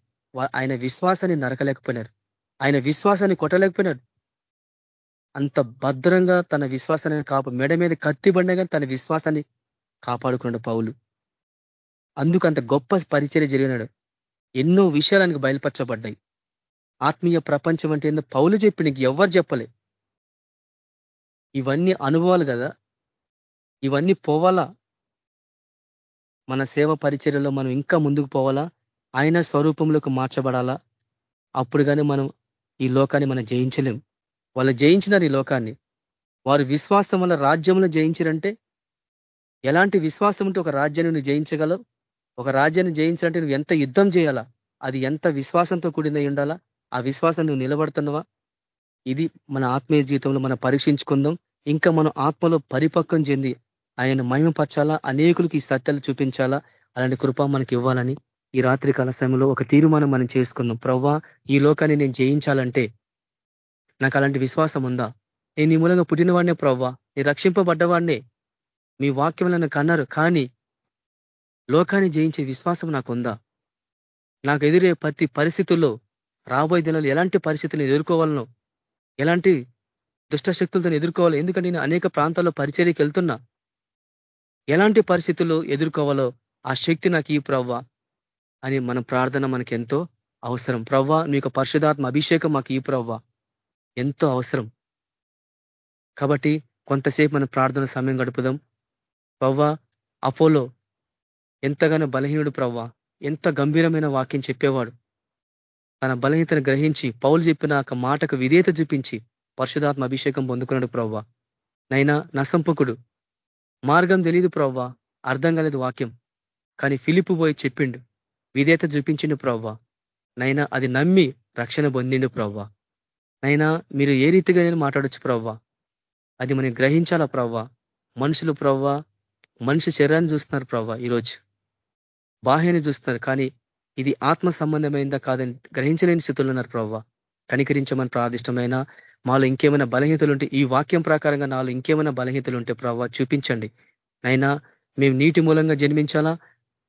[SPEAKER 2] ఆయన విశ్వాసాన్ని నరకలేకపోయినారు. ఆయన విశ్వాసాన్ని కొట్టలేకపోయినాడు అంత భద్రంగా తన విశ్వాసాన్ని కాప మెడ మీద కత్తిబండే కానీ తన విశ్వాసాన్ని కాపాడుకున్నాడు పౌలు. అందుకు అంత గొప్ప పరిచర్య జరిగినాడు. ఎన్నో విషయాలకు బయలుపరచబడ్డాయి. ఆత్మీయ ప్రపంచం అంటే ఏందో పౌలు చెప్పి నీకు ఎవరు చెప్పలే. ఇవన్నీ అనుభవాలు కదా? ఇవన్నీ పోవాలా? మన సేవ పరిచర్యలో మనం ఇంకా ముందుకు పోవాలా? ఆయన స్వరూపంలోకి మార్చబడాలా? అప్పుడు కానీ మనం ఈ లోకాన్ని మనం జయించలేం. వాళ్ళు జయించినారు ఈ లోకాన్ని. వారు విశ్వాసం వల్ల రాజ్యంలో జయించారంటే ఎలాంటి విశ్వాసం ఉంటే ఒక రాజ్యాన్ని నువ్వు జయించగలవు? ఒక రాజ్యాన్ని జయించాలంటే నువ్వు ఎంత యుద్ధం చేయాలా? అది ఎంత విశ్వాసంతో కూడిందై ఉండాలా? ఆ విశ్వాసం నువ్వు నిలబడుతున్నావా? ఇది మన ఆత్మీయ జీవితంలో మనం పరీక్షించుకుందాం. ఇంకా మనం ఆత్మలో పరిపక్వం చెంది ఆయన మహిమపరచాలా? అనేకులకి ఈ సత్యాలు చూపించాలా? అలాంటి కృప మనకి ఇవ్వాలని ఈ రాత్రి కాల సమయంలో ఒక తీర్మానం మనం చేసుకుందాం. ప్రవ్వా ఈ లోకాన్ని నేను జయించాలంటే నాకు అలాంటి విశ్వాసం ఉందా? నేను ఈ మూలంగా పుట్టినవాడినే ప్రవ్వా. నీ రక్షింపబడ్డవాడినే. మీ వాక్యం నన్ను కన్నారు. కానీ లోకాన్ని జయించే విశ్వాసం నాకుందా? నాకు ఎదురే ప్రతి పరిస్థితుల్లో రాబోయే దినాలు ఎలాంటి పరిస్థితులను ఎదుర్కోవాలనో ఎలాంటి దుష్టశక్తులతో ఎదుర్కోవాలి ఎందుకంటే నేను అనేక ప్రాంతాల్లో పరిచర్యకి వెళ్తున్నా. ఎలాంటి పరిస్థితులు ఎదుర్కోవాలో ఆ శక్తి నాకు ఈ ప్రవ్వ అని మన ప్రార్థన మనకి ఎంతో అవసరం. ప్రవ్వ యొక్క పరిశుధాత్మ అభిషేకం మాకు ఈ ప్రవ్వ. ఎంతో అవసరం. కాబట్టి కొంతసేపు మన ప్రార్థన సమయం గడుపుదాం. ప్రవ్వ అపోలో ఎంతగానో బలహీనుడు ప్రవ్వ. ఎంత గంభీరమైన వాక్యం చెప్పేవాడు. తన బలహీనతను గ్రహించి పౌలు చెప్పిన ఒక మాటకు విధేత చూపించి పరిశుధాత్మ అభిషేకం పొందుకున్నాడు ప్రవ్వ. నైనా నసంపకుడు. మార్గం తెలియదు ప్రవ్వ. అర్థం కాలేదు వాక్యం. కానీ ఫిలిపు పోయి చెప్పిండు. విధేత చూపించిండు ప్రవ్వ. నైనా అది నమ్మి రక్షణ పొందిండు ప్రవ్వ. నైనా మీరు ఏ రీతిగా నేను మాట్లాడొచ్చు ప్రవ్వ. అది మనం గ్రహించాలా ప్రవ్వ? మనుషులు ప్రవ్వ మనిషి శరీరాన్ని చూస్తున్నారు ప్రవ్వ ఈరోజు. బాహ్యాన్ని చూస్తారు. కానీ ఇది ఆత్మ సంబంధమైందా కాదని గ్రహించలేని స్థితులు ఉన్నారు ప్రవ్వ. కనికరించమని ప్రాదిష్టమైన మాలో ఇంకేమైనా బలహీతలు ఉంటే ఈ వాక్యం ప్రకారంగా నాలో ఇంకేమైనా బలహీతలు ఉంటే ప్రవ్వ చూపించండి. అయినా మేము నీటి మూలంగా జన్మించాలా?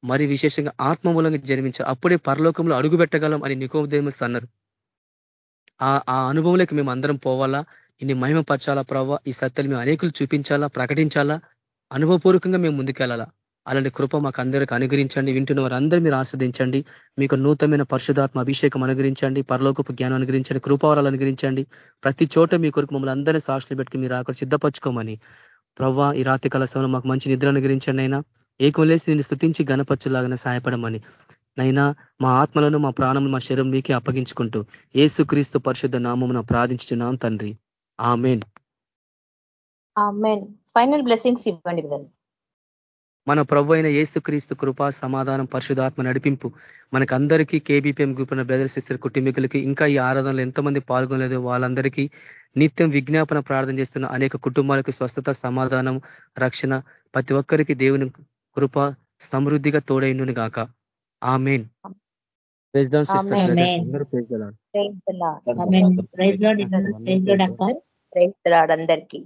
[SPEAKER 2] మరి విశేషంగా ఆత్మ మూలంగా జన్మించాలి అప్పుడే పరలోకంలో అడుగు పెట్టగలం అని నికోదేమస్ అన్నారు. ఆ ఆ అనుభవంలోకి మేము అందరం పోవాలా? ఇన్ని మహిమపరచాలా ప్రవ్వ? ఈ సత్యాలు మేము అనేకులు చూపించాలా? ప్రకటించాలా? అనుభవపూర్వకంగా మేము ముందుకెళ్ళాలా? అలాంటి కృప మాకు అందరికి అనుగ్రహించండి. వింటున్న వారందరూ మీరు ఆస్వాదించండి. మీకు నూతనమైన పరిశుధాత్మ అభిషేకం అనుగ్రహించండి. పరలోకపు జ్ఞానం అనుగ్రహించండి. కృపావరాలు అనుగ్రహించండి. ప్రతి చోట మీ కొరకు మమ్మల్ని అందరినీ సాక్షులు పెట్టి మీరు అక్కడ సిద్ధపరచుకోమని. ప్రవ్వా ఈ రాత్రి కలసంలో మాకు మంచి నిద్ర అనుగ్రహించండి అయినా. ఏకం లేసి నేను స్థుతించి గణపరచులాగానే సహాయపడమని. నైనా మా ఆత్మలను మా ప్రాణం మా శరీరం మీకే అప్పగించుకుంటూ ఏసు క్రీస్తు పరిశుద్ధ నామమున ప్రార్థించున్నాం తండ్రి. ఆమెన్.
[SPEAKER 1] ఫైనల్ బ్లెస్సింగ్స్ ఇవ్వండి
[SPEAKER 2] మన ప్రభు అయిన క్రీస్తు కృప సమాధానం పరిశుధాత్మ నడిపింపు మనకందరికీ కేబీపీఎం గ్రూప్ ఉన్న బ్రదర్ సిస్టర్ కుటుంబీకులకి ఇంకా ఈ ఆరాధనలో ఎంతమంది పాల్గొనలేదు వాళ్ళందరికీ నిత్యం విజ్ఞాపన ప్రార్థన చేస్తున్న అనేక కుటుంబాలకు స్వస్థత సమాధానం రక్షణ ప్రతి ఒక్కరికి దేవుని కృప సమృద్ధిగా తోడైండును గాక. ఆ మెయిన్
[SPEAKER 1] అందరికీ.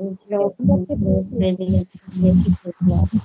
[SPEAKER 1] Lord, make it possible.